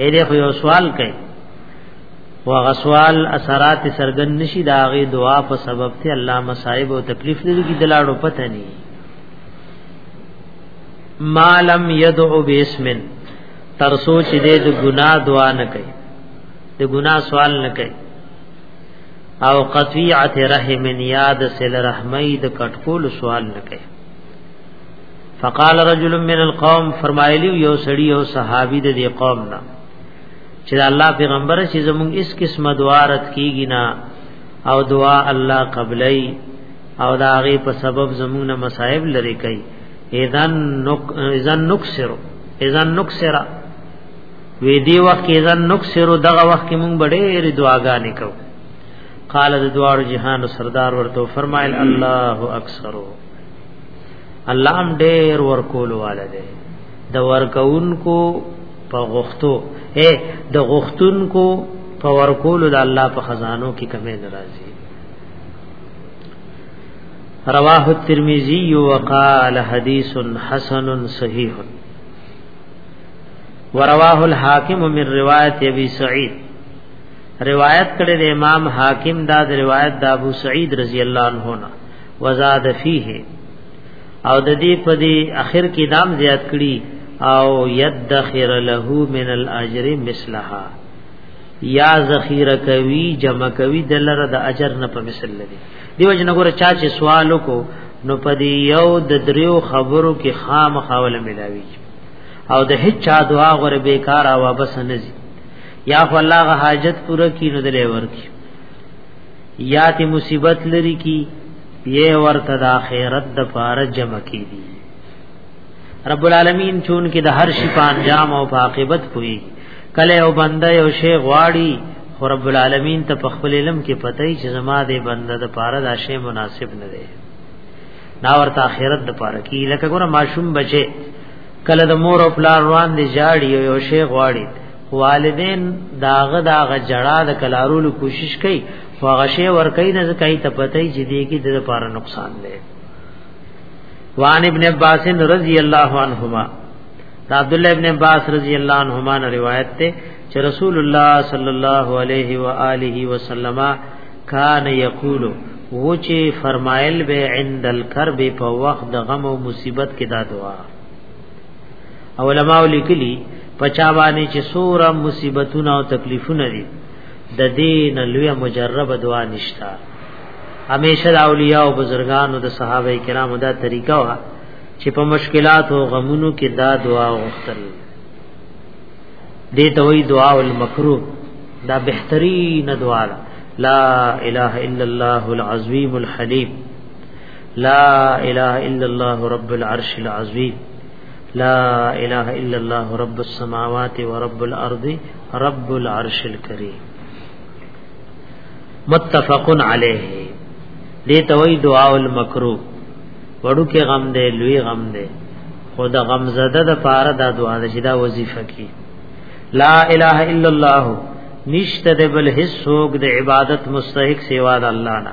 اې دې خو یو سوال کوي او هغه سوال اثرات سرګن نشي دا غي دعا په سبب ته الله مصائب او تکلیف لري کی دلاړو پته نه مالم يدعو باسمن تر سوچ دې د ګناه دعا نه کوي د ګناه سوال نه کوي او قطیعت رحم یاد سل رحمی د کټکول سوال نه کوي فقال رجل من القوم فرمایلی یو سړی یو صحابي د دې قوم نه چې الله پیغمبر چې زمونږ اس قسمه دعا رات کیږي نه او دعا الله قبلای او دا غي په سبب زمونږ نه مصائب لري کوي اذن نک اذن نکسر اذن نکسر وی دی وخت کې اذن نکسر دغه وخت کې مونږ ډېر دعاګانې کوو قال د دوار جهان سردار ورته فرمایل الله اکثرو الله هم ډېر ورکول والده د ورکونکو په غختو اے د غختونکو په ورکول د الله په خزانو کې کمی ناراضي رواه الترمذي وقال حديث حسن صحيح ورواه الحاکم من روایت ابي سعید روایت کړي د امام حاکم دا د روایت د ابو سعید رضی الله عنه وزاد فيه او د دې په دې اخر کې دام زیات کړي او يدخر له من الاجر مثلها یا ذخیره کوي جمع کوي د لره د اجر نه په مثل لري دیو جن ګور چا چې سوالو کو نو په دې یو د دریو خبرو کې خام خاول ملاوي او د هیڅ چا دعا غره بیکار او بس نه یا خو الله غ حاجت پوره کینو دلې ورکی یا تی مصیبت لري کی یې ورته د آخرت د پاره جمع کی دي رب العالمین چون کې د هر شي په انجام او په عاقبت پوي کله او بنده یو شی غواړي خو رب العالمین ته په خپل علم کې پته ای چې زما د بنده د پاره دا شی مناسب نه دی دا ورته آخرت د پاره کی لکه ګوره ماشوم بچي کله د مور او پلار روان دي جاړي یو شی غواړي والدین داغه داغه جړه د کلارولو کوشش کوي خو هغه شی ور کوي نه کوي ته پته یې چې دې کې د لپاره نقصان دی وان ابن عباس رضی الله عنهما دا عبد الله ابن عباس رضی الله عنهما نے روایت ته چې رسول الله صلی الله علیه و آله وسلم کان یقول و چې فرمایل به عند الکرب په وخت د غم او مصیبت کې دا دعا او علماء لیکلی پچا باندې چې سوره مصیبتونه او تکلیفونه دي د دین لوی مجرب دعا نشتا همیشه د اولیاء او بزرګانو د صحابه کرامو دا طریقه وا چې په مشکلات او غمونو کې دا دعا وغوښتل دې ته وی دعا المکروه دا بهترین دعا لا اله الا الله العظیم الحلیم لا اله الا الله رب العرش العظیم لا اله الا الله رب السماوات ورب الارض رب العرش الكريم متفق علیه دې توي دعاء المکروه وړو کې غم دې لوی غم دې خو د غم زده د پاره دا دعا ده چې دا وظیفه کی لا اله الا الله نشته د بل هیڅ څوک د عبادت مستحق سیوا د الله نه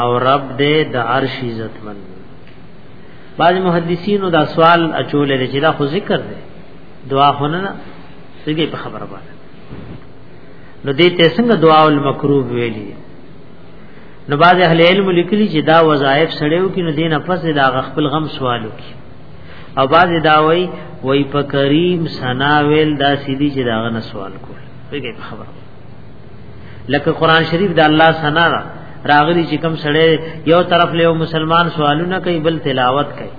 او رب دې د عرش عزت من بعض محدثینو دا سوال اچول لري چې دا خو ذکر دی دعا خو نه سګي په خبره باندې نو دې ته څنګه دعا المکروب ویلي نو بعض اهل علم لیکلي چې دا وظایف سړیو کې نو دین پس دا خپل غم سوالو کې او بعض دا وای وای په کریم سنا ویل دا سیدی چې دا غنه سوال کول په خبره لکه قران شریف د الله ثنا راغلی چې کوم سړی یو طرف له مسلمان سوالونه کوي بل تلاوت کوي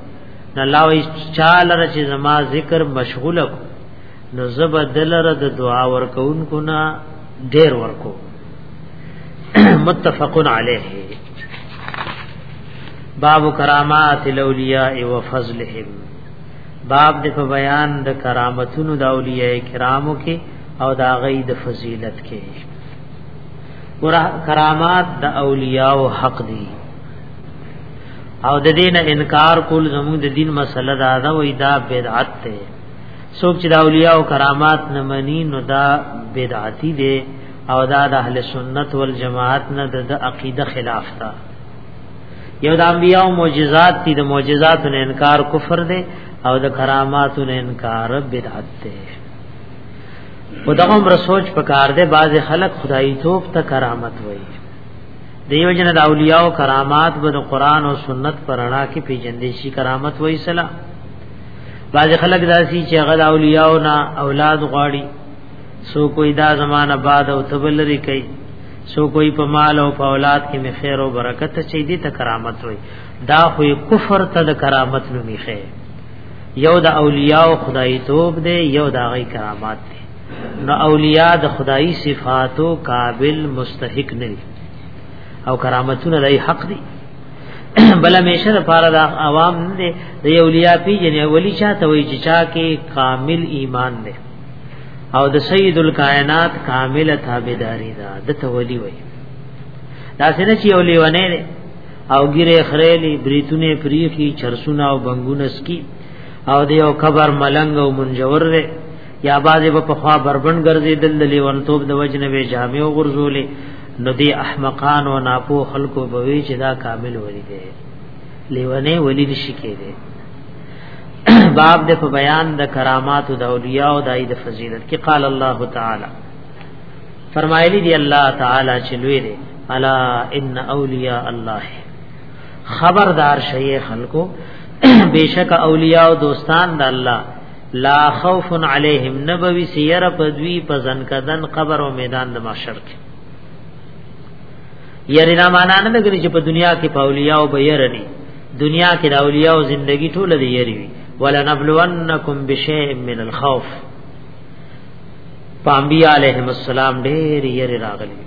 نه الله وی چاله رچ زما ذکر مشغول کو نو زبدلره د دعا ورکون کو نه ډیر ورکو متفقن علیه باب کرامات الاولیاء و فضلهم باب د بیان د کرامتونو د اولیاء کرامو کې او دا غي د فضیلت کې کرامات د اولیاء او حق دي او د دین انکار کول زموږ د دین مسله ده دا وې دا بدعت ده څوک چې د اولیاء او کرامات نه مني نو دا بدعتي ده او دا د اهل سنت والجماعت نه د عقیده خلاف ده یو د انبیاء او معجزات دي د معجزات نه انکار کفر ده او د کرامات نه انکار بدعت ده خدا عمر سوچ پکار دے باز خلق خدای توپ ته کرامت وای دیو جن د اولیاء او کرامات به د قران او سنت پرانا کې پیجندې شي کرامت وای سلا باز خلق داسي چې غد اولیاء او نا اولاد غواړي سو کوئی دا زمانہ بعد او تبلری کوي سو کوئی په مال او په اولاد کې می خیر او برکت چي دي ته کرامت وای دا خو کفر ته د کرامت نومي خیر یو د اولیاء او خدای توب دی یو د غی کرامات دی نو اولیاء د خدای صفاتو قابل مستحق نه دي او کرامتونه لای حق دي بل همیشه د پاره د عوام نه دي د اولیاء پی جن ولی چاته وی چې چا کې کامل ایمان دی او د سید الکائنات کامل تابعداري ده د تولی وی دا څنګه چې اولیونه او ګیره خریلی بریتونه پریخي چرسونه او بنګونه سکی او دی او قبر ملنګ او منجور دی یا بازه په پخوا بربند ګرځي دل دلی ونتوب د وجنه به جامع او غرزولې نو دی احمقان او ناپو خلکو بوي چې دا کامل وری دی لیونه ولی نشی کېده باب د په بیان د کرامات او د اولیاء او د فضیلت کې قال الله تعالی فرمایلی دی الله تعالی چې لوی دی الا ان اولیاء الله خبردار شیخ خلکو بیشک اولیاء او دوستان د الله لا خوف علیهم نبوی سیر پدوی پزن کدن قبر او میدان د محشر کې یری دا معنا نه لګی چې په دنیا کې په اولیاء او بیر نه دنیا کې د اولیاء او زندگی ټول دی یری وی ولنبلونکم بشیء من الخوف پامبی علیهم السلام ډېر یې راغلی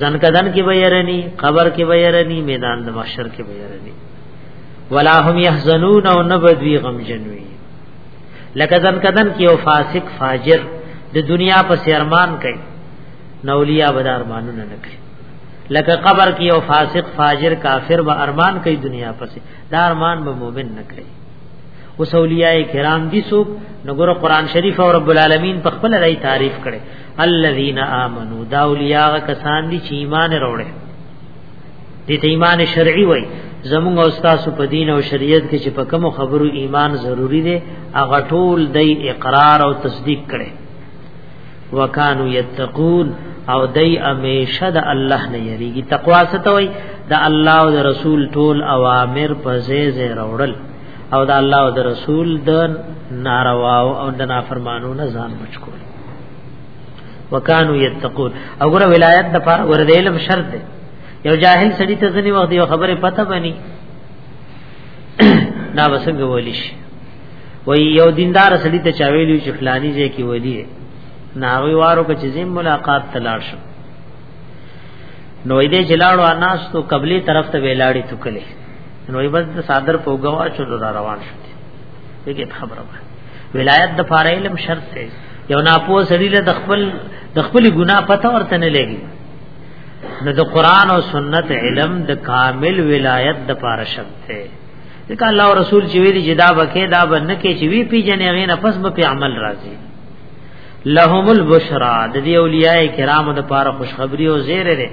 ځن کدن کې به يرني قبر کې به يرني میدان د محشر کې به يرني ولا هم يحزنون او نبدوی غم جنوي لکه ځن کدن کې او فاسق فاجر د دنیا په سرمان کوي نولیا بدار مانونه نه کوي لکه قبر کې او فاسق فاجر کافر به ارمان کوي دنیا پسې دا ارمان به مؤمن نه کوي اوس اولیاء کرام دي سو نګور قران شریف او رب العالمین په خپل راي تعریف کړي الذين امنوا دا اولیاء کسان دي چې ایمان وروړي دې ته ایمان شرعي وای زموږ او تاسو په دین او شریعت کې چې په کوم خبرو ایمان ضروری دی هغه ټول د اقرار او تصدیق کړي وکانو یتقون او دای امیشه د الله نه یریږي تقوا ستوي د الله او د رسول ټول اوامر په ځای ځای راوړل او د الله او د رسول د ناروا او د نافرمانو نه ځان بچ کول وکانو یتقون او ګره ولایت د پاره ور د علم شرط دی یو جاهل سړی ته ځنی وخت یو خبره پته بني دا وسنګ ولی شي وای یو دیندار سړی ته چاویلی چې فلانی ځای کې ولی ناوی وارو کې چې ملاقات تلاړ شو نو دې جلاړو اناس تو قبلي طرف ته ویلاړی تو کله نو یې بس صادر پوګوا چول را روان شو دغه خبره وه ولایت د فار علم شرط دی یو ناپوه سړی له خپل د خپل ګناه پته ورته نه لګي نو د قران او سنت علم د کامل ولایت د فار شرط دی ځکه الله او رسول چې ویلي جدا بکې دا بنه کې چې وی پیجنې غې نه پس به په عمل راځي لهم البشرا د دې اولیاء کرامو د پاره خوشخبری او زیره ده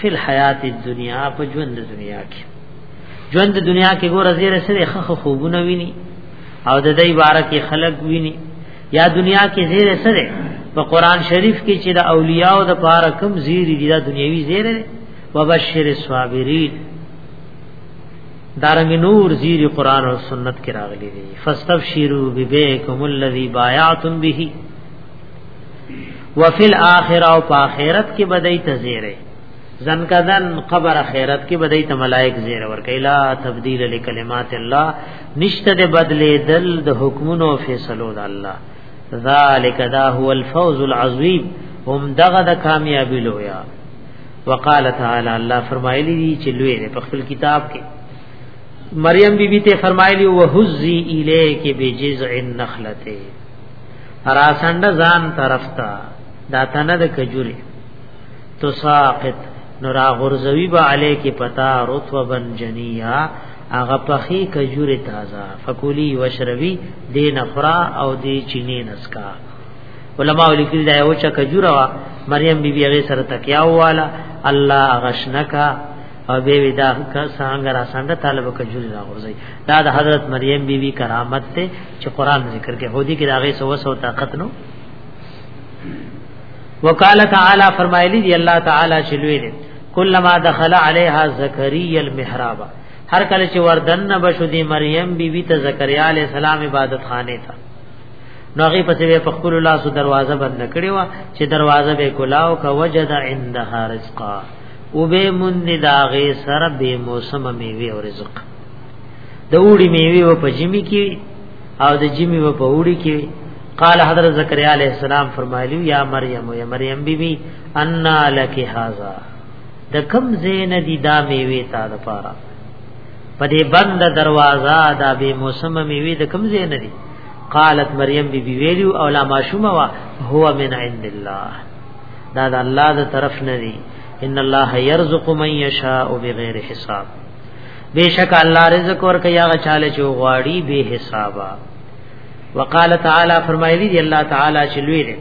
فل حیات الدنیا په ژوند دنیا کې ژوند دنیا کې ګوره زیره سره خخ خوبونه ویني او د دې بار کې خلق ویني یا دنیا کې زیره سره په قران شریف کې چې د اولیاء او د پاره کم زیری دي د دنیوي زیره وبشر الصابرین دارنګ نور زیر قران او سنت کې راغلي دي فاستبشروا ببيكم الذي بايعتم به وفي الاخره او په اخرت کې بدای تزيره زنکدن قبر خیرت کې بدای ته ملائک زیر ور کیلا تبدیل لکلمات الله نشته د بدلې دل د حکمونو فیصلو د الله ذالک دا هو الفوز العظیم هم دغه د کامیابی لویا وقال تعالی الله فرمایلی دی چې لوی په خپل کتاب کې مریم بی بی ته فرمایلی وهزی الیک بجزع النخلته اراسند ځان طرف تا دا تنه د کجوره تساقط نورا غرزوی با علی کی پتا رطبا جنیا اغه پخی کجور تازه فکولی وشربی دین خرا او دی چینه نسکا علماء لیکل دا یو چا کجور وا مریم بی بی غی سره تکیا والا الله غشنکا او به ودا کا څنګه را سند طالب کجور را غرزی دا د حضرت مریم بی بی کرامت ته چې قران ذکر کې هودی کې داغه سو سو طاقت نو وقال تعالی فرمایلی دی الله تعالی چې لوی دی کلمہ دخل علیها زکریا المحراب هر کله چې وردن بشو دی مریم بی بی ته زکریا علی السلام عبادت خانه ته نو هغه پسې په خپل الله سو دروازه بند کړی و چې دروازه به کلاو کا وجد عندها رزقا او به مون داغه سره به موسم میوه او رزق د اوړي میوه په جمی کې او د جمی و په وړي کې قال حضرت زکریا علیہ السلام فرمایلی یا مریم یا مریم بی بی ان لک هذا د کم زین دی دا میوه تا د پاره پدې بند دروازه دا به موسم میوه د کم زین دی قالت مریم بی بی ویلو او لا ماشومه وا هو من عند الله دا د الله د طرف نه دی ان الله يرزق من يشاء بغیر حساب بیشک الله رزق ور کوي هغه چاله چې غواړي به حسابا وقال تعالی فرمایلی دی الله تعالی چې لوی دی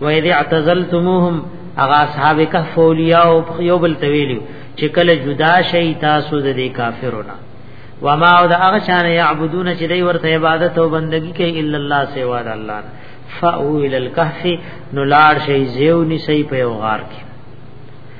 و اذ اعتزلتموهم اغا اصحاب کهف اولیاء او یو بل تویلی چې کله جدا شي تاسو د دې کافرونو وما او د هغه چانه یعبدون چې دوی ورته عبادت او بندگی کوي الا الله سوا د الله فاو الى الكهف نو لاړ شي زیو نسی په غار کې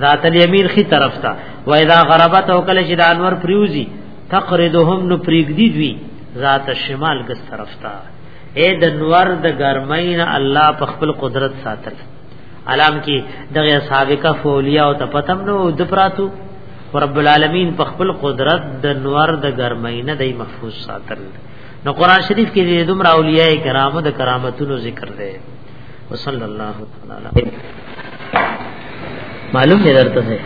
ذات الیمین خي طرف ته و اذا غربت او کله چې د انور پریوزی تقردهم نو پریګدی دوی ذات شمال ګس طرف ته اے د نور د ګرمین الله په خپل قدرت ساتل علام کې دغه اصحاب کف اولیاء او تپتم نو د پراتو رب العالمین په خپل قدرت د نور د ګرمین د محفوظ ساتل نو قران شریف کې د دومره اولیاء کرامو د کرامتونو ذکر دی وصلی الله تعالی علیه معلوم دې درته څه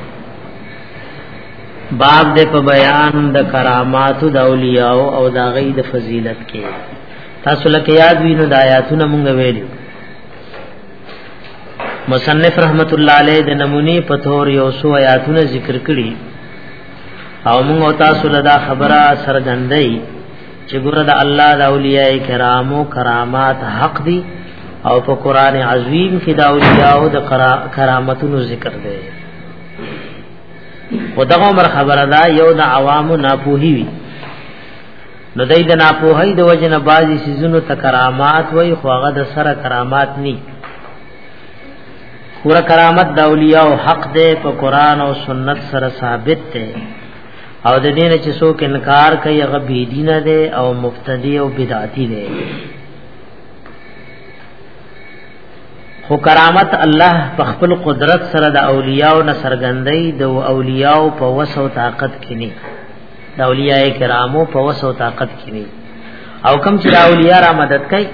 باب دې په بیان د کرامات د اولیاء او د غي د فضیلت کې تاسو لکه یاد وینو د آیاتونه مونږ ویلو مصنف رحمت الله علیه د نمونی په تور یو سو آیاتونه ذکر کړي او مونږ تاسو له دا خبره سرګندۍ چې ګوره د الله د اولیاء کرامو کرامات حق دي او په قران عظیم کې د اولیاء او د کرامتونو ذکر دی او دغه عمر خبره دا یو د عوامو ناپوهی وی نو دای د ناپوهی د وجه نه بازي سيزونو ته کرامات وای خو هغه د سره کرامات ني پورا کرامت د اولیاء او حق ده په قران او سنت سره ثابت ده او د دین چې څوک انکار کوي هغه بی دینه دی او مبتدی او بدعتی دی خو کرامت الله په خپل قدرت سره د اولیاء او نسرګندۍ د اولیاء په وس او طاقت کې نه د اولیاء کرامو په وس او طاقت کې نه او کم چې اولیاء را مدد کوي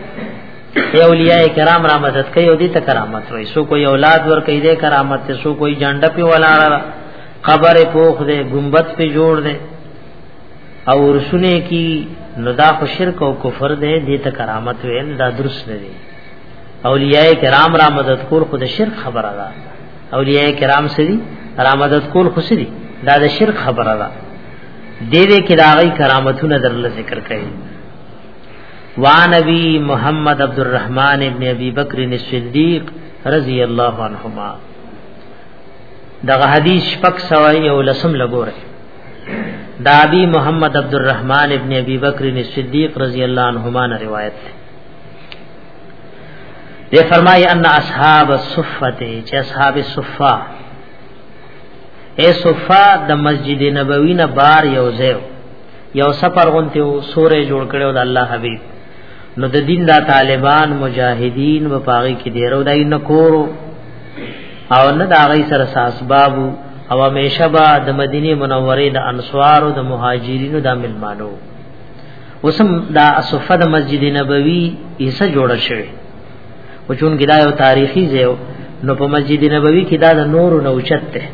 ای اولیاء کرام را مدد کوي او دې ته کرامت وایي سو کوئی اولاد ور کوي دې کرامت ته سو کوئی جنډه په ولاړه قبر پوخ دے گنبت پہ جوړ دے او ورسونه کی نو دا خو شرک او کفر دے دیتا کرامت ویل دا درست نه دی اولیاء کرام را مدد کول خود شرک خبره ده اولیاء کرام سری را مدد کول خو سری دا د شرک خبره ده دې دې کې دا غي کرامتونه در ذکر کړي وا نبی محمد عبد الرحمن ابن ابي بکر الصدیق رضی الله عنهما دغه حدیث پک سوای او لسم لګوره دا ابي محمد عبد الرحمن ابن ابي بکر صدیق رضی الله عنهما نے روایت ہے یہ فرمائے ان اصحاب الصفہ تے چ اصحاب الصفہ اے صفہ د مسجد نبوی نہ بار یو زیو یو سفر غونته سورې جوړ کړو د الله حبیب نو د دین دا طالبان مجاهدین و پاغي کې دیرو دای نه کورو او نه دا غي سره اسباب او همیشه با د مدینه منوره د انصار او د مهاجرینو د ملمانو وسم دا صفه د مسجد نبوي ایسه جوړ شوی او چون کې دا یو تاریخي ځای نو په مسجد نبوي کې دا د نور نو اوچت ده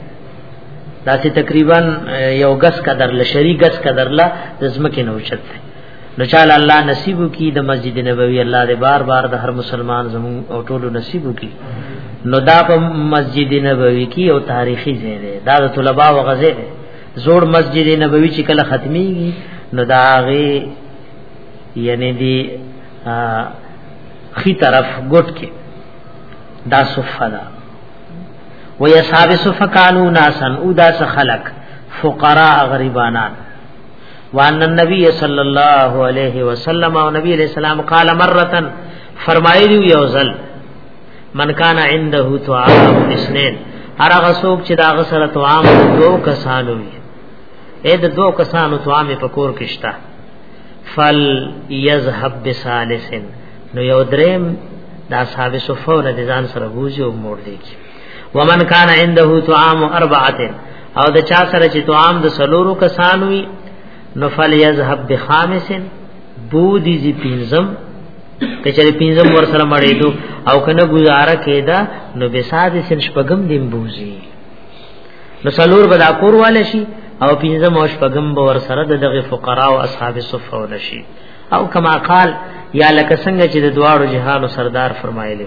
دا چې تقریبا یو غس قدر لشری غس قدر لا د زمکه نو اوچت ده نو چاله الله نصیب کی د مسجد نبوی الله دې بار بار د هر مسلمان زمون او ټولو نصیب کی نو دا په مسجد نبوی کی او تاریخی ځای دی دا د طلباء او غزه دی زوړ مسجد نبوی چې کله ختمیږي نو دا غي یعنی دی خي طرف ګټ کې دا صفه ده و یصحاب صفه قانون اسن او دا خلق فقراء غریبانان وان النبي صلى الله عليه وسلم او نبی علیہ السلام قال مره فرمایلی یوزل من کان عنده طعام اثنين هرغه څوک چې دا غسر طعام دو کسانو وي اې د دو کسانو طعام په کور کې شته فل یذهب بثالثن نو یو دریم دا صاحب صفونه د ځان سره بوزي او موړ دی ومن کان عنده طعام اربعه او د چا سره چې طعام د سلورو کسان وي نو فل یذهب بخامس بودی زی پینزم کچری پینزم ور سره مړې دو او کنه گزاره کېدا نو بساد سن شپغم دیم بوزي نو سلور بدا کور والے شي او پینزم او شپغم به ور سره دغه فقرا او اصحاب صفه ولشي او کما قال یا لکه څنګه چې د دواړو جهانو سردار فرمایلی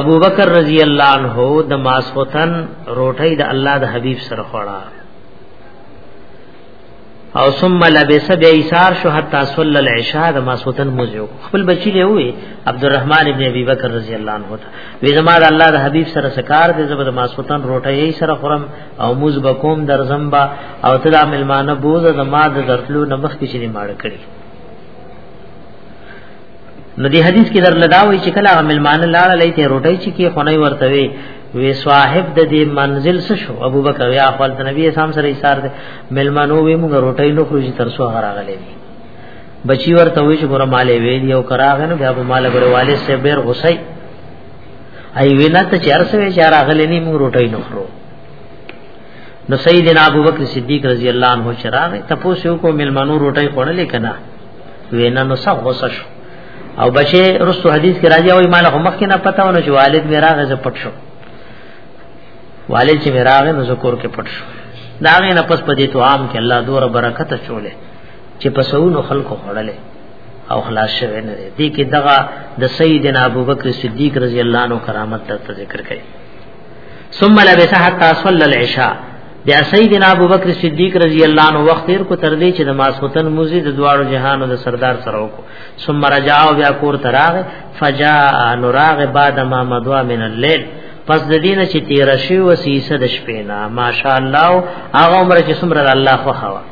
ابو بکر رضی الله عنه د ماسوتن روټي د الله د حبيب سره خوړه او ثم لبس بيسار شو حتا صلى العشاء د ماسوتن موزو خپل بچی له وي عبدالرحمن ابن ابي بکر رضی الله عنه ته وی زما د الله د حبيب سره سکار د زبر ماسوتن روټي سره خورم او موز بکوم در زمبا او تدا ملمانه بوز د ما د درتلو نمخ کې چې ماړ کړی نو دی حدیث کې در لداوي چې کله ملمان لاړه لې ته روټي چې کې خونې ورته وي وی صاحب د دې منزل څه شو ابو بکر یا خپل د نبی اسلام سره ایثار ده ملمنو وی موږ روټي نو خروج تر سو غراغلې دي بچی ورته وی چې ګور مالې وی دی او کراغ نو بیا په مال ګور والد سے بیر غصې ای وینا ته چار سوي چار غلې نه موږ روټي نو خرو نو سیدنا ابو بکر صدیق رضی الله عنه چراغ تپوس یو کو ملمنو روټي خړلې کنا وینا نو څه غوسه شو او بچي رسو حدیث کې راځي او مال هم مخکې نه پتا ونه چې والد مې راغې زه پټ شو والد چې مې راغې نو ذکر کې پټ شو دا غې نه پس پدې تو عام کې الله دور برکت چولې چې پسونو خلکو خړلې او خلاص شوه نه دي کې دغه د سیدنا ابوبکر صدیق رضی الله عنه کرامت ته ذکر کړي ثم لبس حتى صلى العشاء بیا سیدنا ابوبکر صدیق رضی الله عنه وخت تیر کو تر دې چې د ماسوتن موزي د دواړو جهانو د سردار سره وکړو ثم رجع بیا کور تراغ فجاء نراغ بعد ما مضى من الليل پس د دین چې تیر شي و سیسه د شپې نه ماشاء الله هغه عمر چې څومره الله خو هوا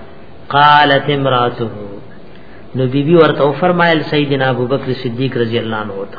قالت امراته نو بیبي ورته فرمایل سیدنا ابوبکر صدیق رضی الله عنه وته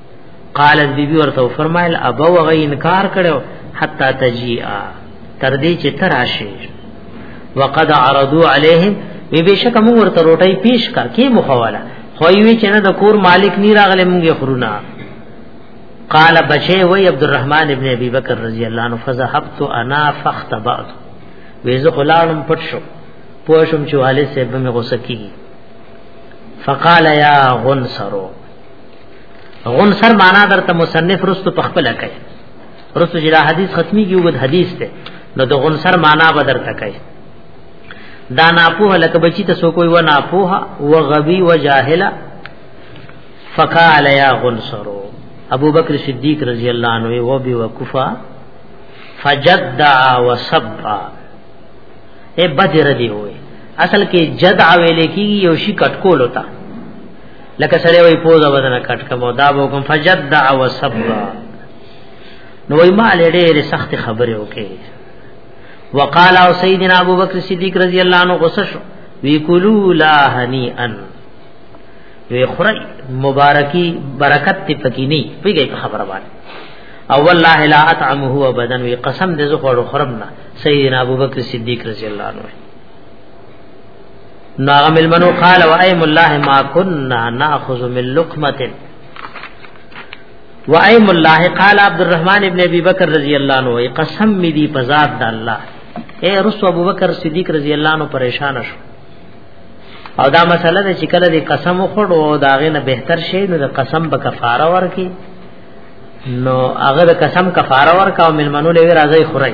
قالت بی بی ورته فرمایل ابا وغه انکار کړو حتا تجیئا تر دې چې تر راشي وقد عرضوا عليهم وی بشک موږ ورته روټي پیش کا کې مخواله خو یې چې نه د کور مالک نی راغله موږ خرونه قال بچي وی عبد الرحمن ابن ابي بکر رضی الله عنه فذهبت انا فاختبأت ویزه خلانم پټ شو پوه شم چې والد صاحب مې غوسه کیږي فقال يا غنصرو غنصر معنا درته مصنف رستو پخپل کوي رستو جلا حدیث ختمي کیږي حدیث ته نو د غنصر معنا به درته کوي دا ناپوه لکه بچی ته سو کوئی و ناپوه و غبی و جاهل فقال یا غنصر ابو بکر صدیق رضی الله عنه و بی وقفا فجدع و سبع اے بدر دی ہوئے اصل کې جدع ویلې کیږي یو شی کټکول ہوتا لکه سره وي پوزا بدن کټ کبو دا بو کوم فجد دع وسب نو وی ما لړې سخت خبره وکي وقال او سیدنا ابو بکر صدیق رضی الله عنه غصه شو وی کلو لا هنی ان وی خره مبارکی برکت تی پکی نی پیږي په خبره باندې او والله لا اطعم هو ابدا وی قسم دې زو خورم نه سیدنا ابو بکر صدیق رضی الله عنه ناغ ملمنو قال و ایم الله ما كنا ناخذ من لقمه و ایم الله قال عبد الرحمن ابن ابي بکر رضی الله عنه قسم می دی بذات د الله اے رسول ابو بکر صدیق رضی الله عنه پریشان شو او دا مسله ده چې کله دې قسم وخړو او دا غنه بهتر شي نو د قسم به کفاره ورکي نو هغه د قسم کفاره ورکاو ملمنو لوي راځي خورای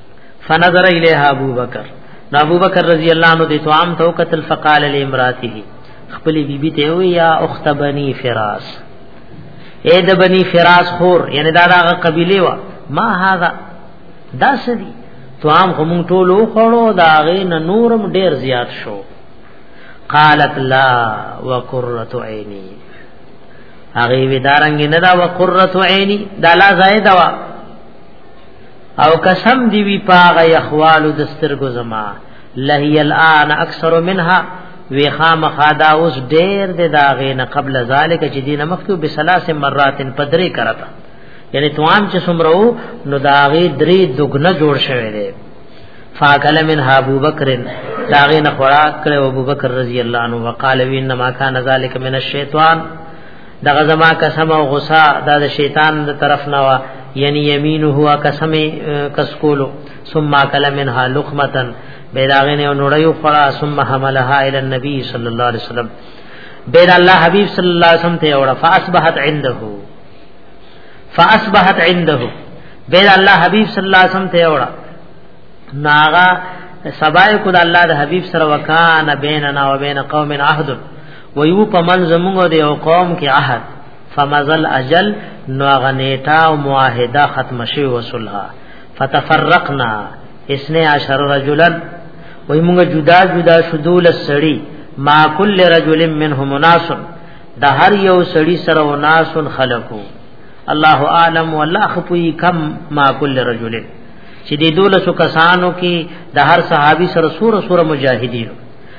فنظر الیها ابو بکر نو ابو بکر رضی الله عنه د توام تو قتل فقال لامراته خپل بیبي ته وی یا اخت بنی فراس اے د بنی فراس خور یعنی دا دغه قبیله وا ما هاذا دا سدي توام هم ټول خوړو دا غین نورم ډیر زیات شو قالت لا وقرۃ عینی هغه وی دارنګ نه دا وقرۃ عینی دا لا زائد وا او قسم دی وی پاغه یخوالو دسترګو زما لهی الان اکثر منها وی خامخا دا اوس ډیر د داغې نه قبل ذالک چې دین مخکې به ثلاث مرات پدری کرتا یعنی توام چې سمرو نو داغې درې دغنه جوړ شوی دی فاکل من ابو بکر داغې نه خوراک کړو ابو بکر رضی الله عنه وقال وی انما کان ذالک من الشیطان دغه زما قسم او غصه دا د شیطان د طرف نه وا یعنی یمینه هوا قسم کس کولو ثم کل منها لقمتن بیداغه نه نړیو خړا ثم حملها الی النبی صلی الله علیه وسلم بیر الله حبیب صلی الله علیه وسلم ته اوړه فاصبحت عنده فاصبحت عنده بیر الله حبیب صلی الله علیه وسلم ته اوړه ناغا سبای کو د الله د حبیب سره وکانه بیننا و بین قوم عهد ویو په من زمونږ د یو قوم کې عهد فمزل اجل نو غنیټا او معاهده ختم شوی وسلها فتفرقنا 12 رجلا وای موږ جدا جدا شدول سړی ما کل رجل منهم ناس د هر یو سړی سره و ناس خلقو الله عالم والله خپوی کم ما کل رجل چې د دولسو کسانو کې د هر صحابي سره سور سور مجاهدینو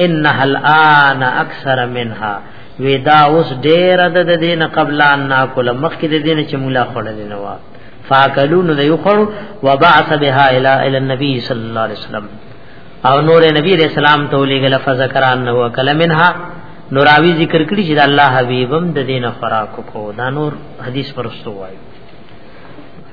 انها الان اکثر منها ودا اوس ډیر د دین قبل ان ناکل مخکې د دین چې مولا خړل نه وا فاکلون د یو خړو وبعث بها الى الى النبي صلی الله علیه وسلم او نور نبی علیہ السلام ته لګل فذكران نو کلمنها نوراوی ذکر کړي چې الله حبیبم د دین خوراک کو دا نور حدیث پرستو وایي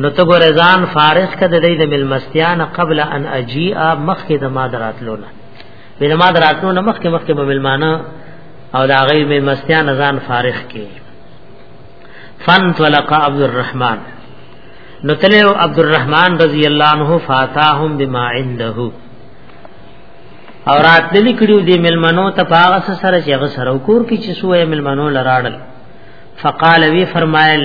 نو ته ګور ځان فارغ کده د دې ملمستیان قبل ان اجیئا مخکې د ما دراتلو نه بل ما دراتلو نه مخکې مخکې به ملمانه او دا غي ملمستیان ځان فارغ کې فن طلق عبد الرحمن نو تلو عبد الرحمن رضی الله عنه فاتاهم بما عنده اور اتللی کړیو دی ملمنو ته پاغه سره چې غسر او کور کې چې سوې ملمنو لراړل فقال وی فرمایل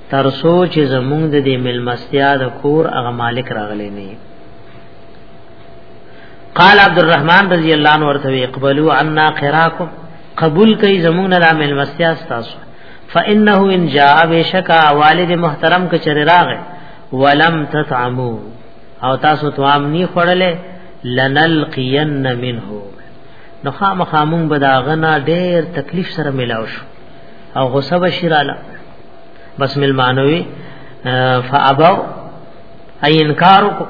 تر سوچ زمونږ د دې ملمستیا د کور هغه مالک راغلی نه قال عبد الرحمن رضی الله عنه ورته اقبلوا عنا قراکم قبول کئ زمونږ د ملمستیا تاسو فانه ان جاء بشکا والد محترم ک چر راغه ولم تطعمو او تاسو توام نی خړلې لنلقین منه نو خامخامون بداغنا ډیر تکلیف سره ملاو شو او غصه بشیراله بس مل مانوي فابو اي انکار کو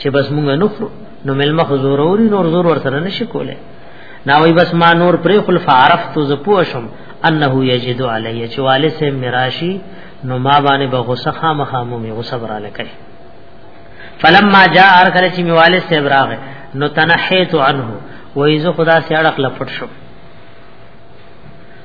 چې بس مونږ نه خورو نو مل مخ زور اوري نور زور ور سره نشي کوله نا وای بس ما نور پر خل فعرفت ز پوشم انه یجد علی چې والد سے مراشی نو ما باندې به غصه خامخا مو می غصه برا لکه فلما جاء ارکل چې می والد سے براغه نو تنحیت عنه وای زه خدا سے اړه لپټ شم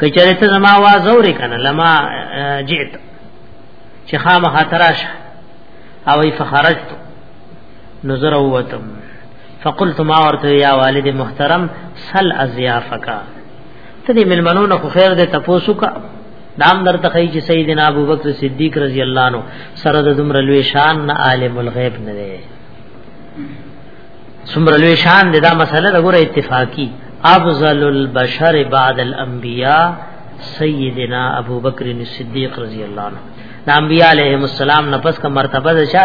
کچره ته زما आवाज اورې کنه لما جئت چې خامه خاطراش او ای فخرجت نظر وتم فقلت ما ورته یا والد محترم سل ازیافک ته دې ملمنو نه خیر دې تپوسو کا دام در تخی چې سیدنا ابوبکر صدیق رضی الله عنه سره د دمر لوی شان نه عالم الغیب نه دی څومره لوی شان دی دا مسله د ګوره اتفاقی افضل البشر بعد الانبیاء سیدنا ابو بکر صدیق رضی الله عنه د انبیاء علیهم السلام نه پس کا مرتبه ده چا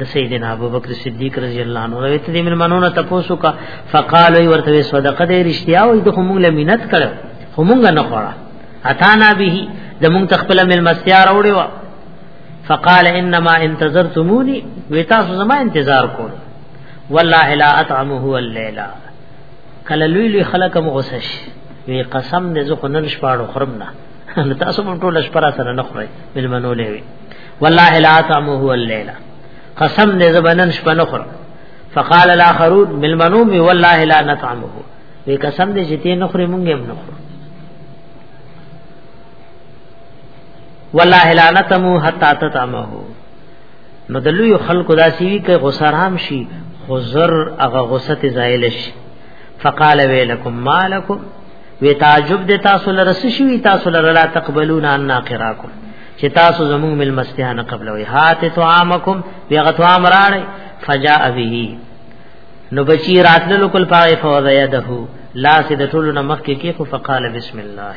د سیدنا ابو بکر صدیق رضی الله عنه روایت دې من منونه تاسو کا فقال وی ورته صدقه دې رښتیا وي د همغه لمینت کړو همغه نه خوړه اتانا به زمون تخپل مل مستیا راوړي فقال انما انتظرتموني وتاسو زما انتظار کول والله لا اطعمه الليلا کله لوی لوی خلک هم غوسه شي وی قسم دې زه خنن شپاړو خرم نه نو تاسو هم ټول شپه را سره نه خورئ بل منو لوي والله لا طعمه الليل قسم دې زبنن شپه نه خورم فقال الاخرون بل منو می والله لا نطعمه وی قسم دې چې ته نه خورې مونږ هم نه خورو ولا هلانتمو حتا تتمه نو د لوی خلکو داسي وی کې غصه رام شي خزر هغه غصه ته زایل شي فقال ویلکم مالکم وی تعجب د تاسو لرس شي تاسو لره لا تقبلون ان قراکم چې تاسو زموږ مل مستیان قبل وی هات طعامکم بیا غطام راړی فجاء به نو بچی راتللو کل پای فوضیده لا سید ټولو نمخ کې کې فقال بسم الله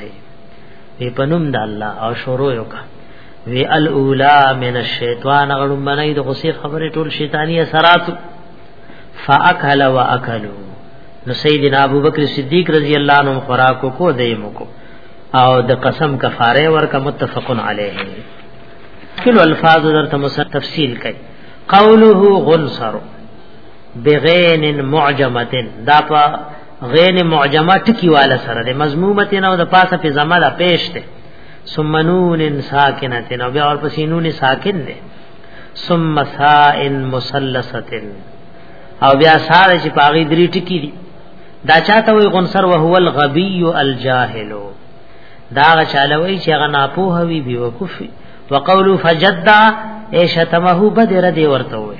په پنوم د الله او شروع یو کا وی الاولا من الشیطان غړم بنای د غصې خبره ټول شیطانی اثرات فاکل واکلوا نو سیدنا ابوبکر صدیق رضی الله عنه خوراکو کو دیم کو او د قسم کفاره ورکه متفقن علیه کل الفاظ درته مسن تفصیل کړي قوله غنصر بغین معجمه دا په غین معجمه ټکی والا سره د مضمومه تنه او د پاسه په زما د پیش ده ثم نون ساکنه تنه بیا اور پسې نون ساکن ده ثم ساء مثلثه او بیا ساره چې پاغي درې ټکی دي دا چاته وي غنصر وهو الغبي الجاهل دا غچالوي چې غنا پوه وي بي وقفي وقولو فجدا اي شتمه بدر دي ورته وي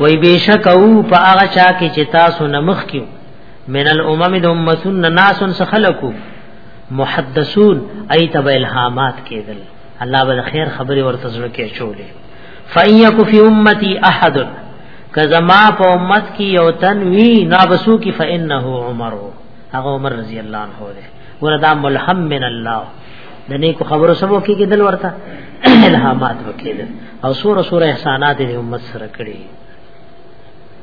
وای بشک او په هغه چا کې چې تاسو نمخ کیو من الامم د امتون ناس سخلقو محدثون ایت به الهامات کېدل الله بل خیر خبري ورته زړه کې چولې فیک فی امتی احد کزما په امت کې یو تن وی نابسو کې فانه عمر هغه عمر رضی الله عنه دی وردا ملهم من الله د نیکو خبرو سبو کې کېدل ورته الهامات وکېدل او سوره سوره احسانات دې امت سره کړی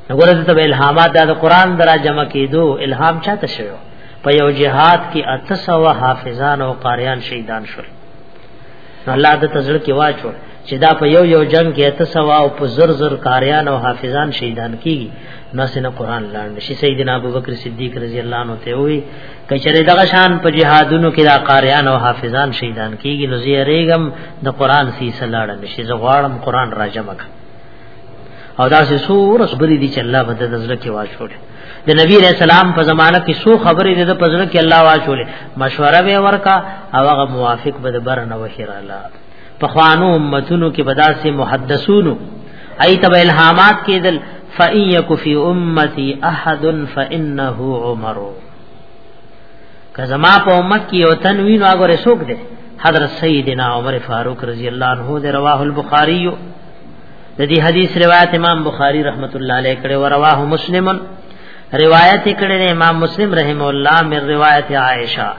وګوره ته به الهامات د قران درا جمع کېدو الهام چاته شوی په یو جهاد کې اتسو حافظان او قاریان شهیدان شول الله د تزړ کې واچو چې دا په یو یو جنگ کې اتسو او په زر زر قاریان او حافظان شهیدان کیږي نو سینه قران لاندې شي سیدنا ابوبکر صدیق رضی الله عنه ته وی کچره دغه شان په جهادونو کې دا قاریان او حافظان شهیدان کیږي نو زیریګم د قران سی سلاړ نشي زه غواړم قران راجمه کړم او دا سه سور صبرې دي چې الله بده نظر کې واښول د نبی رسول الله په زمانہ کې سو خبرې دي په ځل کې الله واښول مشوره به ورکا او هغه موافق به بر نه وحیراله په خوانو امتونو کې بداسې محدثونو ایت به الهامات کېدل فإن يك في امتي احد فإنه عمر که زما په امت کې یو تن وینو هغه رسوک دی حضرت سیدنا عمر فاروق رضی الله عنه دی رواه البخاری د دې حدیث روایت امام بخاری رحمت الله علیه کړه او رواه مسلمن روایت کړه امام مسلم رحم الله من روایت عائشه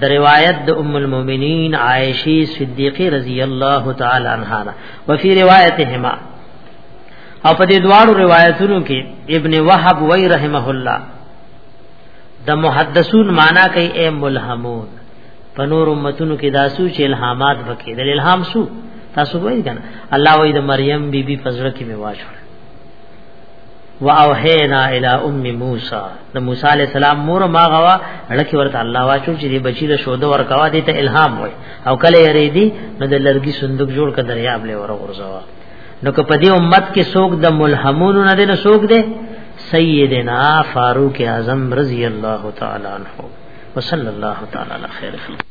د روایت د ام المؤمنین عائشه صدیقه رضی الله تعالی عنها دا وفي روایتهما او په دې دواړو روایتونو کې ابن وهب وی رحمه الله د محدثون معنا کوي اے ملهمون په نور امتونو کې داسو چې الهامات وکړي د الهام سو تاسو وایي کنه الله وایي د مریم بیبي بی فزړه کې میواش واوحینا الی ام موسی د موسی علی السلام مور ما غوا لکه ورته الله واچو چې بچی له شوده ور کوا دي ته الهام وای او کله یری دی نو د لرګي صندوق جوړ ک دریاب له ور ورځوا نو که په دې امت کې څوک د ملهمون نه دی نو څوک دی سیدنا فاروق اعظم رضی الله تعالی عنہ وصلی الله تعالی علی خیر خلق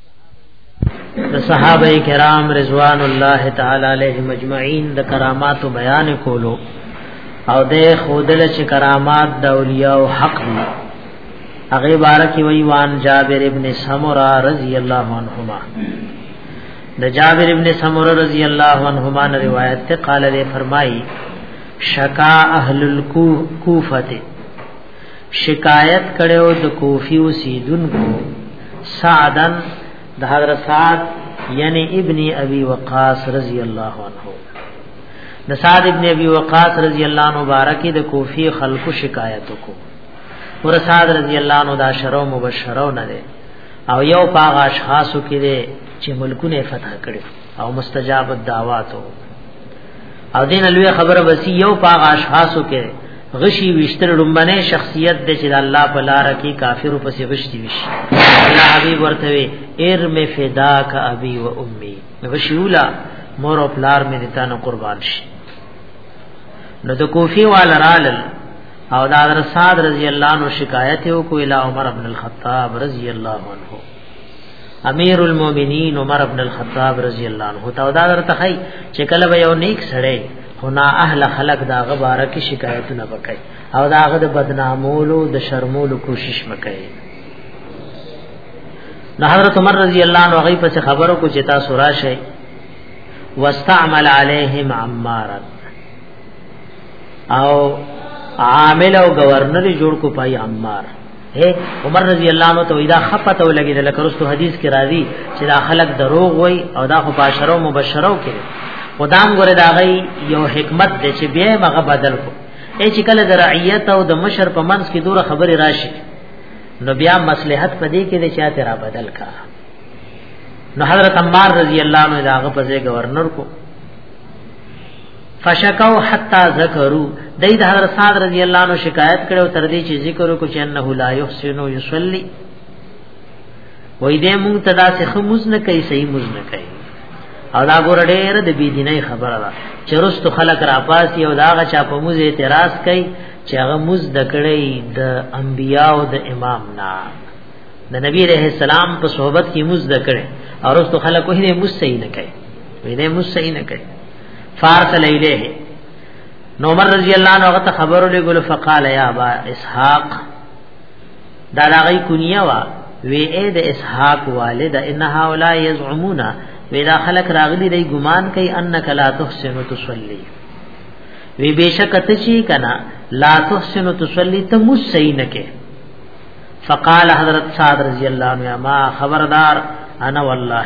د صحابه کرام رضوان الله تعالی علیهم اجمعین د کرامات بیان کولو او د خودل چې کرامات د اولیاء او حق دي هغه بارک وی وان جابر ابن سمرا رضی الله عنهما د جابر ابن سمرا رضی الله عنهما نے روایت ته قال له فرمای شکا اهل الکوفه شکایت کړو د کوفی اوسیدونکو سعدن د حضرت سعد یعنی ابن ابي وقاص رضی الله عنه د سعد ابن ابي وقاص رضی الله عنه مبارک د کوفی خلکو شکایت کو ور سعد رضی الله عنه دا شرو مبشرو نه ده او یو پاغ اشخاصو کې ده چې ملکونه فتح کړي او مستجاب الدعواتو او دین لوی خبره وسی یو پاغ اشخاصو کې غشي وشتر لومبنه شخصیت د چې الله په لار کې کافر په سی غشتي وش الله حبیب ورته وی ایر می فدا کا ابي و امي غشیولا مور او پلار می دتا نه قربان شي نو د کوفی وال رالل او دا در صاد رضی الله عنه شکایت وکړه عمر ابن الخطاب رضی الله عنه امیر المؤمنین عمر ابن الخطاب رضی الله عنه تا دا درته خی چې کله به یو نیک سړی هنا اهل خلق دا غبره کی شکایتونه وکړي او دا غد بدنامولو د شرمولو کوشش وکړي نو حضرت عمر رضی الله عنه غي په خبرو کو چې تاسو راشي واستعمل عليهم عمار او عامل او گورنر جوړ کو پای عمار اے عمر رضی الله عنه ته دا خفت ولګي د لکرستو حدیث کې راځي چې دا خلک دروغ وای او دا خو باشرو مبشرو کې خدام ګره دا غي یو حکمت دی چې بیا مغه بدل کو اے چې کله د رعیت او د مشر په منځ کې دوره خبره راشي نو بیا مصلحت پدې کې د چا تیرا بدل کا نو حضرت عمار رضی الله عنه دا غ په ځای گورنر کو فشکاو حتا ذکرو دای د حضرت صاد رضی الله عنه شکایت کړو تر دې چې ذکر کو چې انه لا یحسن یصلی وای دې مونږ تدا سه خموز نه کوي صحیح موز نه کوي او دا ګور ډېر د بی دیني خبره ده چې رست خلک را پاسي او دا غا چا په موز اعتراض کوي چې هغه موز د کړي د انبیا او د امام نه د نبی رحم السلام په صحبت کې موز د کړي او رست خلک هیڅ موز صحیح نه کوي وینه موز صحیح نه کوي فارس لیله نو عمر رضی الله عنه هغه خبرو لګول فقال یا با اسحاق دا لاغی کنیه وا وی اے د اسحاق والد ان هؤلاء يزعمون وی دا خلق راغلی دی ګمان کوي انک لا تحسن تصلی وی بشک ته چی کنا لا تحسن تصلی ته مسین کې فقال حضرت صاد رضی الله عنه ما خبردار انا والله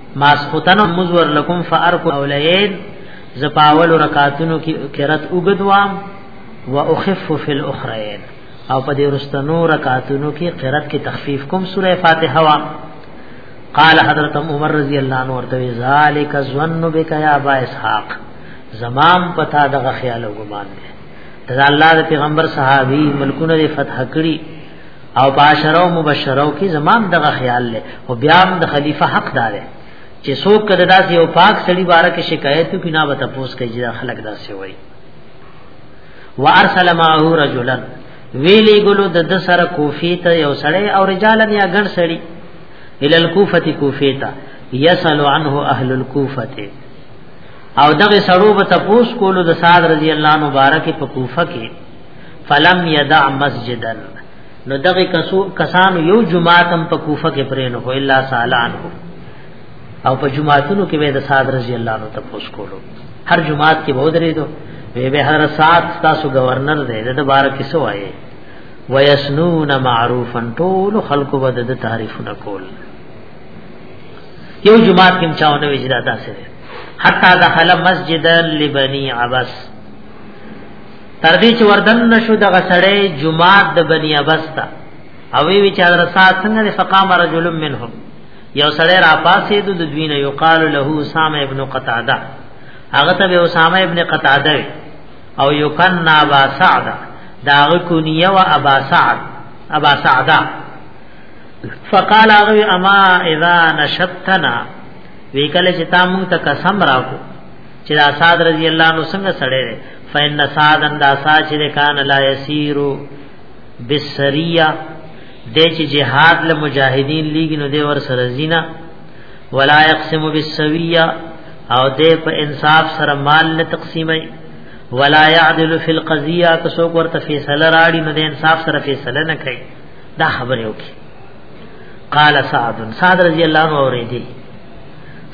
ماسختن مزور لکم فارق اولید زپاول رکاتونو کی کرت وګدوام واخف فی الاخرین او په دې رستنو رکاتونو کې قرات کې تخفیف کوم سوره فاتحه وا قال حضرت عمر رضی الله عنه ورته ذالک ظن بک یا ابا اسحاق زمام پتا دغه خیال او ګمان دی دا الله د پیغمبر صحابي ملکونه فتح کړی او باشرو مبشرو کې زمام دغه خیال لې او بیا د خلیفہ حق دار چې څوک کده داسې او پاک سړي باره کې شکایت کوي نه وته پوس کوي چې خلک داسې وایي وارسل معه رجلا ویلی ګلو د د سره کوفی ته یو سړی او رجالن یا ګڼ سړی ال الکوفه کوفی ته یسل عنه اهل الکوفه او دغه سړو به تاسو کولو د سعد رضی الله مبارک په کوفه کې فلم یدع مسجدا نو دغه کسو کسانو یو جمعات هم په کوفه کې پرې نه هو الا سالان هو او په جمعاتونو کې به د صاد رضی الله عنه ته پوس کولو هر جمعات کې به درې دو وی به هر سات تاسو گورنر دی د بار کې سو آئے ویسنون معروفا ټول خلق به د تعریفونه کول یو جمعات کې چاونه وجدا تاسو حتا دخل مسجد لبنی عبس تر دې چې وردن نشو د غسړې جمعات د بنی ابستا او وی چې حضرت صاحب څنګه فقام رجل منهم یو سړی را پاسې د دوی نه یقال له اسامه ابن قتاده هغه ته اسامه ابن قتاده او یکنا با سعد داغه کونیه و ابا سعد ابا سعدا فقال هغه اما اذا نشتنا وی کله چې تا مونږ ته قسم راکو چې دا سعد رضی الله عنه څنګه سړی دی فإن سعد دا سعد چې کان لا يسير بسريه د چې جهاد له مجاهدین لیګ نو دی ور سره زینا ولا يقسم بالسويه او د په انصاف سره مال نه تقسیمای ولا يعدل في القضيه که څوک ورته فیصله راړي نو د انصاف سره فیصله نه کوي دا خبره وکړي قال سعد سعد رضی الله عنه اوریدي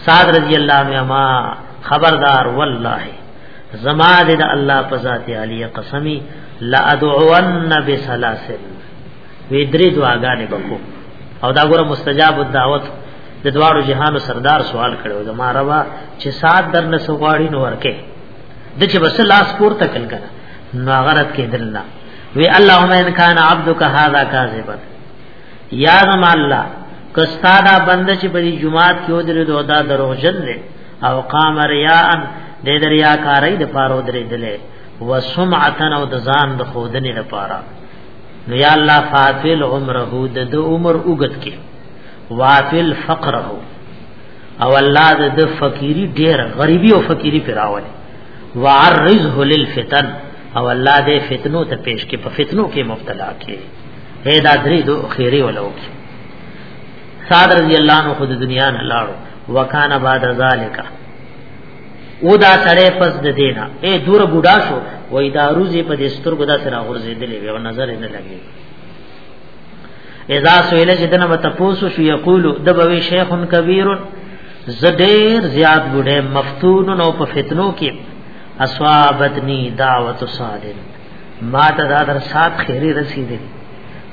سعد رضی الله عنه ما خبردار والله زما د الله په ذات علی قسمی لا ادعون بسلاسل وی درې دعاګانې وکړو او دا ګوره مستجاب الدعوت د دوارو جهانو سردار سوال کړو زما روا چې سات در نه سغواړي نو ورکه د چې بس لاس پور تکل کړه نو غرت کې دلنا وی اللهم ان کان عبدک هذا کاذبا یا زما الله کستا دا بند چې په جمعات کې ودرې دوه دا دروغجن دی او قام ریاءن د دریا کاری د پاره درې دلې و سمعتن او د ځان د خودنې لپاره نو یا الله فاتل عمره د د عمر اوګت کې واتل فقره او الله د د فقيري ډېر غريبي او فقيري پراول وعرضه للفتن او الله دې فتنو ته پیش کې په فتنو کې مبتلا کې هي دا درې دو خیره ولو کې صاد رضی الله عنه خود دنیا نه لاړو وکانا بعد ذالک او دا سړی پس د دینا اے دور بوډا شو وای دا روزي په دې سترګو دا سره غورځېدلې وي او نظر نه لګي اذا سویل چې دنه متپوسو شو یقول دبوي شیخ کبیر زدیر زیاد بوډه مفتون او په فتنو کې اصابتنی دعوت صادق ما ته دا در سات خیری رسیدلی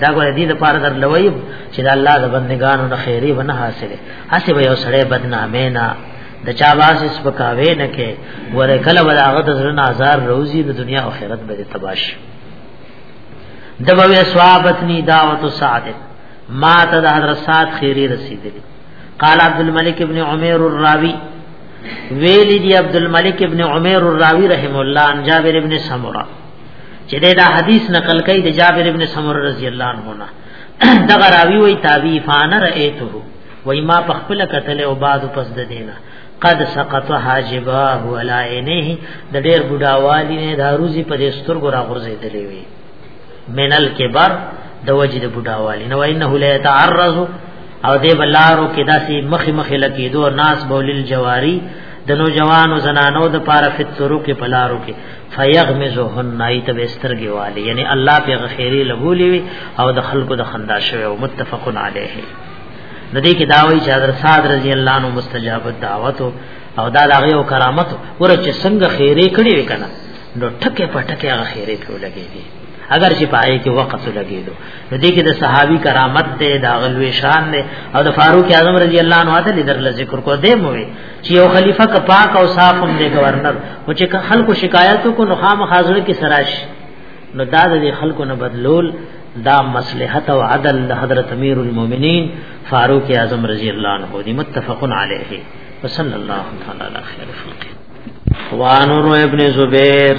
دا ګوره دې لپاره در لویم چې الله د بندگانو نه خیری ونه حاصله هسه به یو سړی بدنامه نه د چا باس سپکاوي نه کې ګوره کله ولا هغه د زړه نازار روزي د دنیا او آخرت به تباش دبوی سوابتنی دعوت سعادت ما ته د حضرت سعد خیری رسیدلی قال عبد الملك ابن عمير الراوي ویل دی عبد الملك ابن عمير الراوي رحم الله عن جابر ابن سمره چې دا حدیث نقل کوي د جابر ابن سمره رضی الله عنه نه دغه راوی وی تابع فان رایته وای ما په خپل قتل او بعد پس د دینه قد سقط حاجباه ولا عینه د ډیر بډاوالی نه د روزي په سترګو را غورځېدلې وي من الكبر د وجد بډاوالی نو انه لا يتعرض او دې بلارو کې داسې مخ مخ لکیدو ناس بولل جواری د نو جوانو زنانو د پاره فطرو کې پلارو کې فیغمزهن ایت بسترګي والی یعنی الله په غخيري لګولې او د خلکو د خندا شوی او متفقن علیه ندی کې داوی چې حضرت صاد رضی الله عنه مستجاب دعوت او دا دغه کرامت ورچ څنګه خیره کړی وکنه نو ټکه په ټکه هغه خیره په لګي دي اگر چې پای کې وخت لګي دو نو دې کې د صحابي کرامت دې د غلوې شان دې او د فاروق اعظم رضی الله عنه ته لیدر ل ذکر کو دې مو چې یو خلیفہ ک پاک او صاف هم دې گورنر او چې خلکو شکایتو کو نو خام حاضر کې سراش نو دا دې خلکو نه بدلول دا مصلحت او عدل د حضرت امیر المؤمنین فاروق اعظم رضی الله عنه دې متفقن علیه وصلی الله تعالی علیه وسلم وان عروه ابن زبیر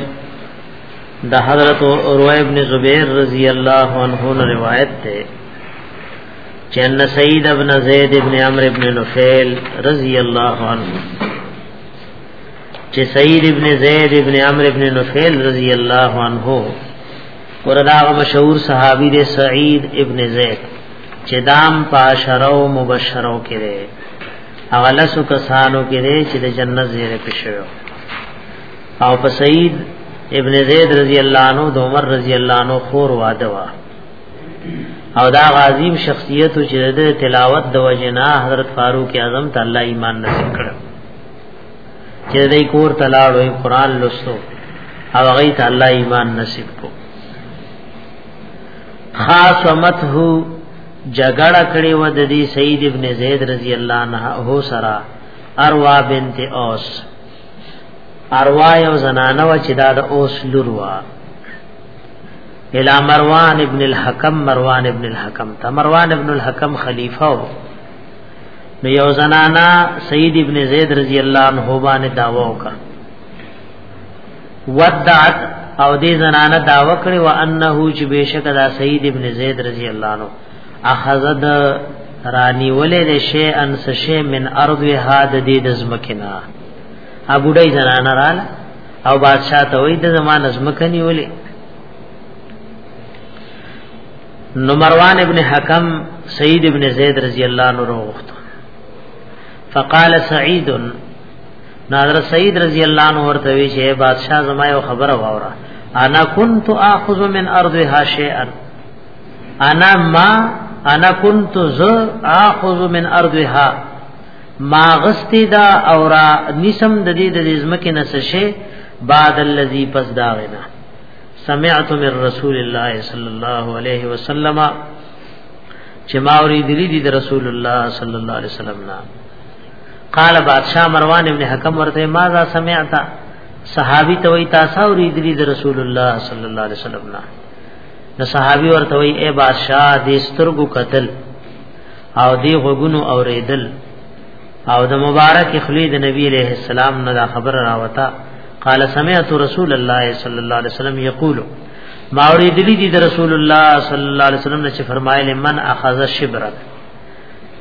د حضرت عروه ابن زبیر رضی الله عنه روایت ده چن سید ابن زید ابن عمرو ابن نفیل رضی الله عنه چې سید ابن زید ابن عمرو ابن نفیل رضی الله عنه وردا مشهور صحابی دی سعید ابن زید چې دام پاشرو مبشرو کړي هغه لاسو کسانو کې دی چې د جنت زیره پښو او په سعید ابن زید رضی الله عنه د عمر رضی الله عنه خور واده وا او دا عظیم شخصیت چې د تلاوت د وجنا حضرت فاروق اعظم ته الله ایمان نصیب کړ چې دې کور تلاړو قرآن لوستو او هغه ته الله ایمان نصیب کو خاصمته جګړه کړې و د دې سید ابن زید رضی الله عنه هو سرا اروا بنت اوس اروا یو زنانه و چې دا د اوس لور و الى مروان ابن الحکم مروان ابن الحکم تا مروان ابن الحکم خلیفہ و نو یو زنانا سید ابن زید رضی اللہ عنہ باندې داوا وکړه ودعت او دې زنانه دا وکړي وانه چې بشک دا سید ابن زید رضی الله عنه اخذد رانی ولې د شی ان شی من ارض هاد دې د زمکنا ابو دې زنانه رااله او بادشاہ ته وې د زمانه زمکنی ولې نو مروان ابن حکم سید ابن زید رضی الله عنه وروخت فقال سعید ناظر سید رضی الله عنه ورته وی چې بادشاہ زما یو خبره واورا انا كنت اخذ من ارضها شيئا انا ما انا كنت ز اخذ من ارضها ما غستی دا اورا نسم د دې د زمکه نسشه بعد الذي پس دا غنا سمعت من رسول الله صلی الله علیه وسلم چې ما اوریدلی دي د رسول الله صلی الله علیه وسلم نه قال بادشاہ مروان ابن حکم ورته ماذا سمعت صحابي ته وی تاسو اوریدلی د رسول الله صلی الله علیه وسلم نه نو صحابي ورته وی اے بادشاہ دې سترګو قتل او دې غوګونو اوریدل او د مبارک خلی د نبی علیہ السلام نه خبر راوتا قال سمعت رسول الله صلی الله علیه وسلم یقول ما اوریدلی دي د رسول الله صلی الله علیه وسلم نه چې فرمایلی من اخذ شبرک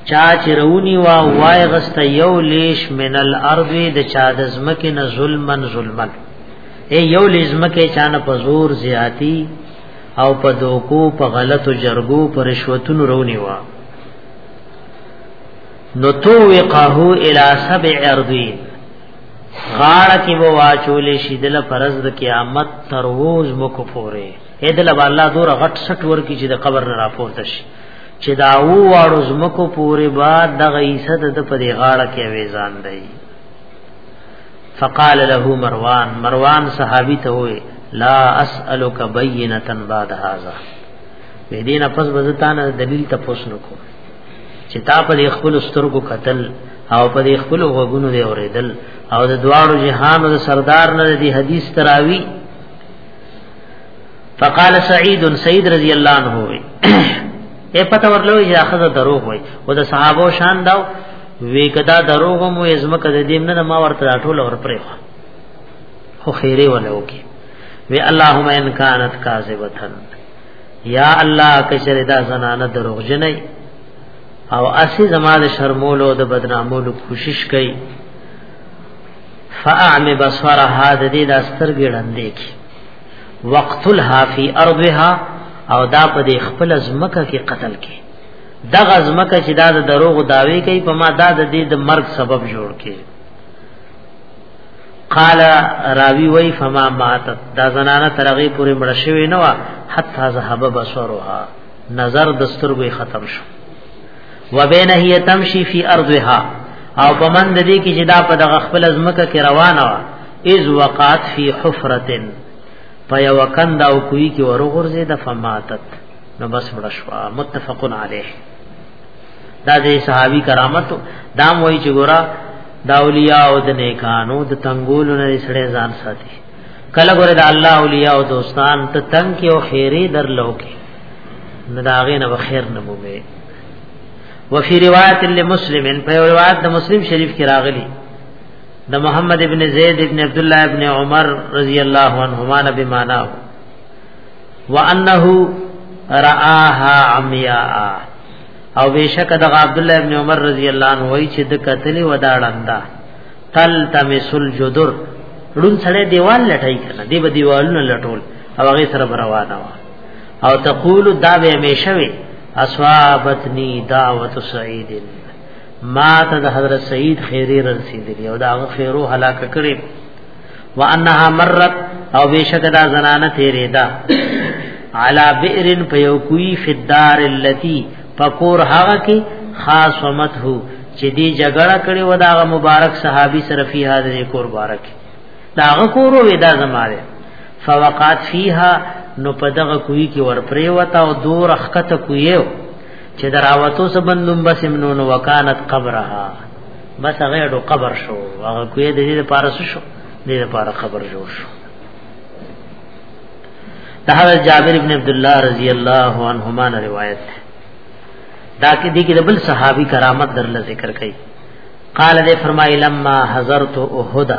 چا چې رونی وا وای غست یو لیش من الارض د چا د زمکه نه ظلمن ظلمن اے یو لزمکه چا نه په زور زیاتی او په دوکو په غلطو جرګو پر رشوتونو رونی وا نو تو وقاه الی سبع ارضین غاړه کې وو واچول شي دل فرض د قیامت تر ووز مکو پوره اې دل الله دور غټ سټ ور کې چې د قبر نه راپورته شي چې دا وو واړو زمکو پورې با دغه عیسی د په دی غاړه کې ویزان دی فقال له مروان مروان صحابي ته وې لا اسالک بینه بعد هذا به دین پس بزتان دلیل ته پوس نکو چې تا په خپل سترګو قتل او په خپل غوګونو دی اوریدل او د دواړو جهانو د سردار نه دی حدیث تراوی فقال سعید سعید رضی الله عنه وی اے پته ورلو چې اخذ دروغ وای او د صحابه شان دا وی کدا دروغ مو ازمکه د دیم نه ما ورته ټول ور پرې خو خیره ولا وکي وی اللهم ان کانت کاذبتن یا الله کشر دا زنانه دروغ جنې او اسی زما د شرمولو د بدنامولو کوشش کړي فاعم بصرها د دې د سترګې ړندې کی وقتلها فی ارضها او دا په دې خپل ځمکه کې قتل کې دغه ځمکه چې دا د دروغ داوی کوي په ما دا د دې د مرګ سبب جوړ کې قال راوی وی فما ماتت دا زنانه ترغی پوری مړ شوی نه وا حتا ذهب بصرها نظر دسترګې ختم شو وبین هی تمشی فی ارضها او پمن د دې کې چې دا په دغه خپل ازمکه کې روانه وا اذ وقات فی حفرتن پیا وکند او کوی کې ورغورځې د فماتت نو بس مړ شو متفقن علیه دا دې صحابي کرامت دا موي چې ګورا دا اولیاء او د نیکانو د تنگولو نه سړې ځان ساتي کله ګوره د الله اولیاء او دوستان ته تنگ کې او خیره در لوکي نو دا هغه نه خیر نه مومي وفي روایت لمسلم په روایت د مسلم شریف کې راغلي د محمد ابن زید ابن عبد الله ابن عمر رضی الله عنهما نبی معنا وانه راها عمیا او بشک د عبد الله ابن عمر رضی الله عنه وای چې د قتل وداړندا تل تمسل جدر لون سره دیوال لټای کنه دی به دیوالونه لټول او هغه سره روانه او تقول دا به همیشه وي اصحابتنی دعوت سعید ما ته د حضرت سعید خیری رسیدلی او دا خیرو هلاک کړی وانها مرت او بشک دا زنانه تیرې دا علا بئر پیوکوی فی الدار اللتی فقور هغه کې خاص ومت هو چې دی جګړه کړي و دا مبارک صحابي سره فی هاذه کور مبارک دا غکورو ودا زماره فوقات فيها نو په دغه کوی کې ورپرې وتا او دور خکته کویو چې دراوتو سبندوم بس منو نو وکانت قبرها بس هغه ډو قبر شو هغه کوی د دې لپاره شو د دې لپاره قبر جوړ شو د حضرت جابر ابن عبد الله رضی الله عنهما روایت ده دا کې دې کې بل صحابي کرامت درل ذکر کړي قال دې فرمایي لما حضرت احد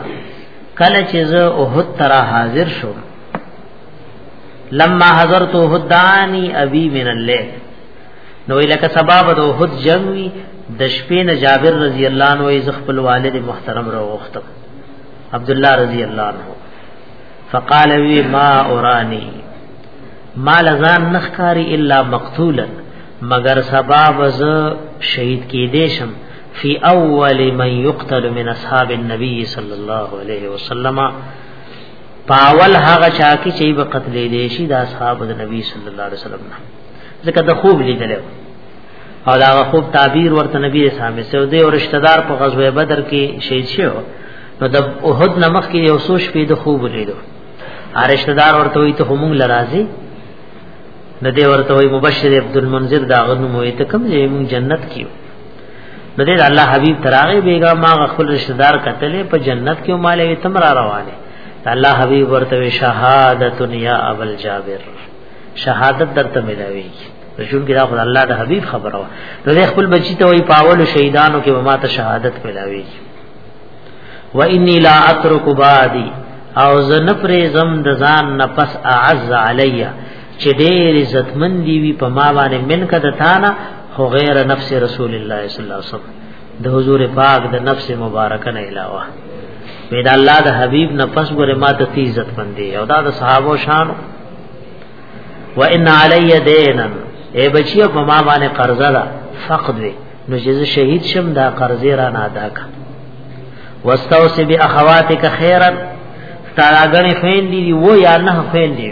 کله چې زه احد ترا حاضر شو لما حضرت احدانی ابي من الليل نو لکه سبب د احد جنگ وی د شپې نه جابر رضی الله عنه یې خپل والد محترم راوخته عبد الله رضی الله عنه فقال وی ما اورانی ما لزان نخکاری الا مقتولا مگر سبب ز شهید کې دیشم فی اول من یقتل من اصحاب النبی صلی الله علیه وسلم پاول هغه چا کی چې به قتل دي شي د اصحاب د نبی صلی الله علیه وسلم نه ځکه د خوب لیدل او دا خوب تعبیر ورته نبی اسلام سه دی او رشتہ دار په غزوه بدر کې شهید شو نو د احد نمخ کې یو سوش په د خوب لیدو ارشتہ دار ورته وي ته هم لرازي نو دی ورته وي مبشر عبد المنذر دا غنو مو ته کوم یې مون جنت کیو د دې الله حبيب تراغه بیګا ما خپل رشتہ دار قتل په جنت کې مالې تم را روانه الله حبيب ورته شهادت یا ابل جابر شهادت درته ملاوي رسول کې دا خدای الله د حبيب خبره و نو خپل بچی ته وي پاول شهیدانو کې ما ته شهادت ملاوي و انی لا اترک بعدی او زنفر زم د ځان نفس اعز علیا چې ډېر عزتمن دی وی په ما باندې من کده تانا خو غیر نفس رسول الله صلی الله علیه وسلم د حضور پاک د نفس مبارکه نه علاوه مې دا الله د حبیب نه پس ګره ما ته تی عزت مندي او دا د صحابه شان و ان علی دینا اے بچیو په ما باندې قرضه ده فقد وی نو چې شهید شم دا قرضې را نه ادا کا واستوصي باخواتک خیرا تاراګنې خويندې دی و یا نه خويندې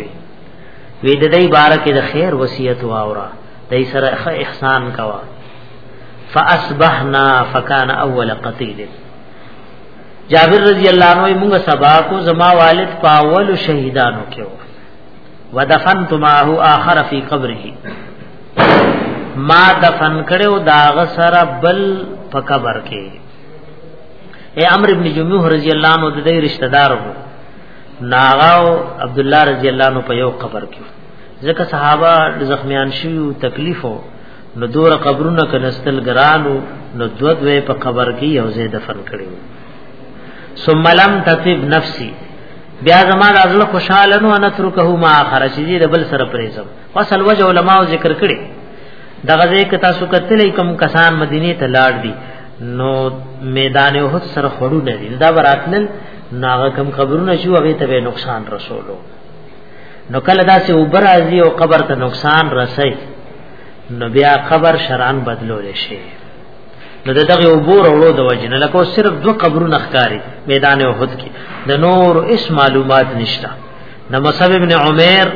وی د دې بار کې د خیر وصیت واورا دای سره احسان کوا فاصبحنا فکان اول قتیل جابر رضی الله عنه موږ سبا کو زما والد پاول شهیدانو کې و ودفنت معه اخر فی قبره ما دفن کړو داغ سره بل په قبر کې اے عمرو ابن جموح رضی الله عنه د دې رشتہ دار وو ناغاو عبد الله رضی الله عنه په یو قبر کې ځکه صحابه زخمیان شیو تکلیفو نو دور قبرونه کنستل ګرانو نو دود وې په قبر کې یو ځای دفن کړیو ثم لم تطب نفسي بیا زما د ازله خوشاله نو ان ترکه ما خرج دي د بل سره پریزم فصل وجه علماء ذکر کړي دغه ځکه تاسو کتلې کم کسان مدینه ته لاړ دي نو میدان احد سره خړو نه دي دا براتنل ناغه کم قبرونه شو هغه ته نقصان رسولو نو کله دا سه اوبر ازي او قبر ته نقصان رسي نو بیا قبر شران بدلول شي نو دغه اوبور اورو د وجنه لکه صرف دو قبرونه ښکاری میدان احد کې د نور اس معلومات نشتا نو مصعب ابن عمر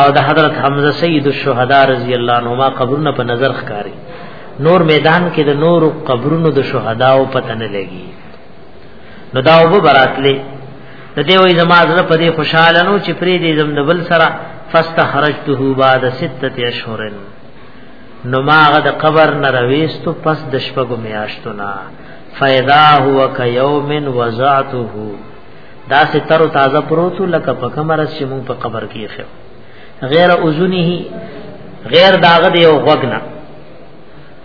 او د حضرت حمزه سید الشهدا رضی الله عنهما قبرونه په نظر ښکاری نور میدان کې د نور قبرونو د شهداو پته نه لګي نو دا وب براتلې د دې وې زما زړه په دې خوشاله نو چې پرې دې زم د بل سره فاستخرجته بعد سته اشهر نو ماغه د قبر نه رويستو پس د شپږو میاشتو نه فیدا هو ک یوم وزعته دا سه تر تازه پروتو لکه په کمر چې مونږ په قبر کې خو غیر اذنه غیر داغه دی او غوګنا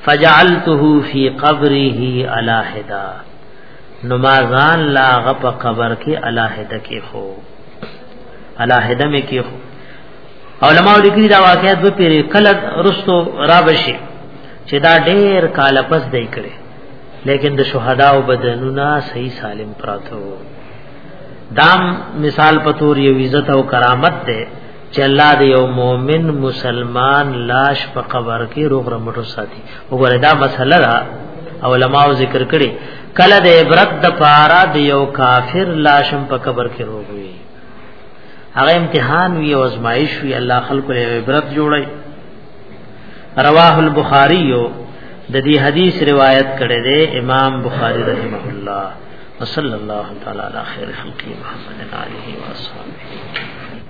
فجعلته فی قبره الاحدا نمازان لا غپ قبر کې الاحدا کې خو الاحدا مې کې خو علماء لیکلي دا واقعیت به پیری کله رستو را بشي چې دا ډېر کال پس دی کړي لیکن د شهدا او بدنونه صحیح سالم پراته دام مثال پتور یو عزت او کرامت ده چې الله دې یو مؤمن مسلمان لاش په قبر کې روغ رمټو ساتي وګوره دا مسله را علماء ذکر کړي کله د عبرت د پارا د یو کافر لاشم په قبر کې روغ وي هغه امتحان وی او ازمایش وی الله خلق له عبرت جوړي رواه البخاری د دې حدیث روایت کړي دی امام بخاری رحمه الله وصلی الله تعالی علی خیر خلق محمد علیه و صحبه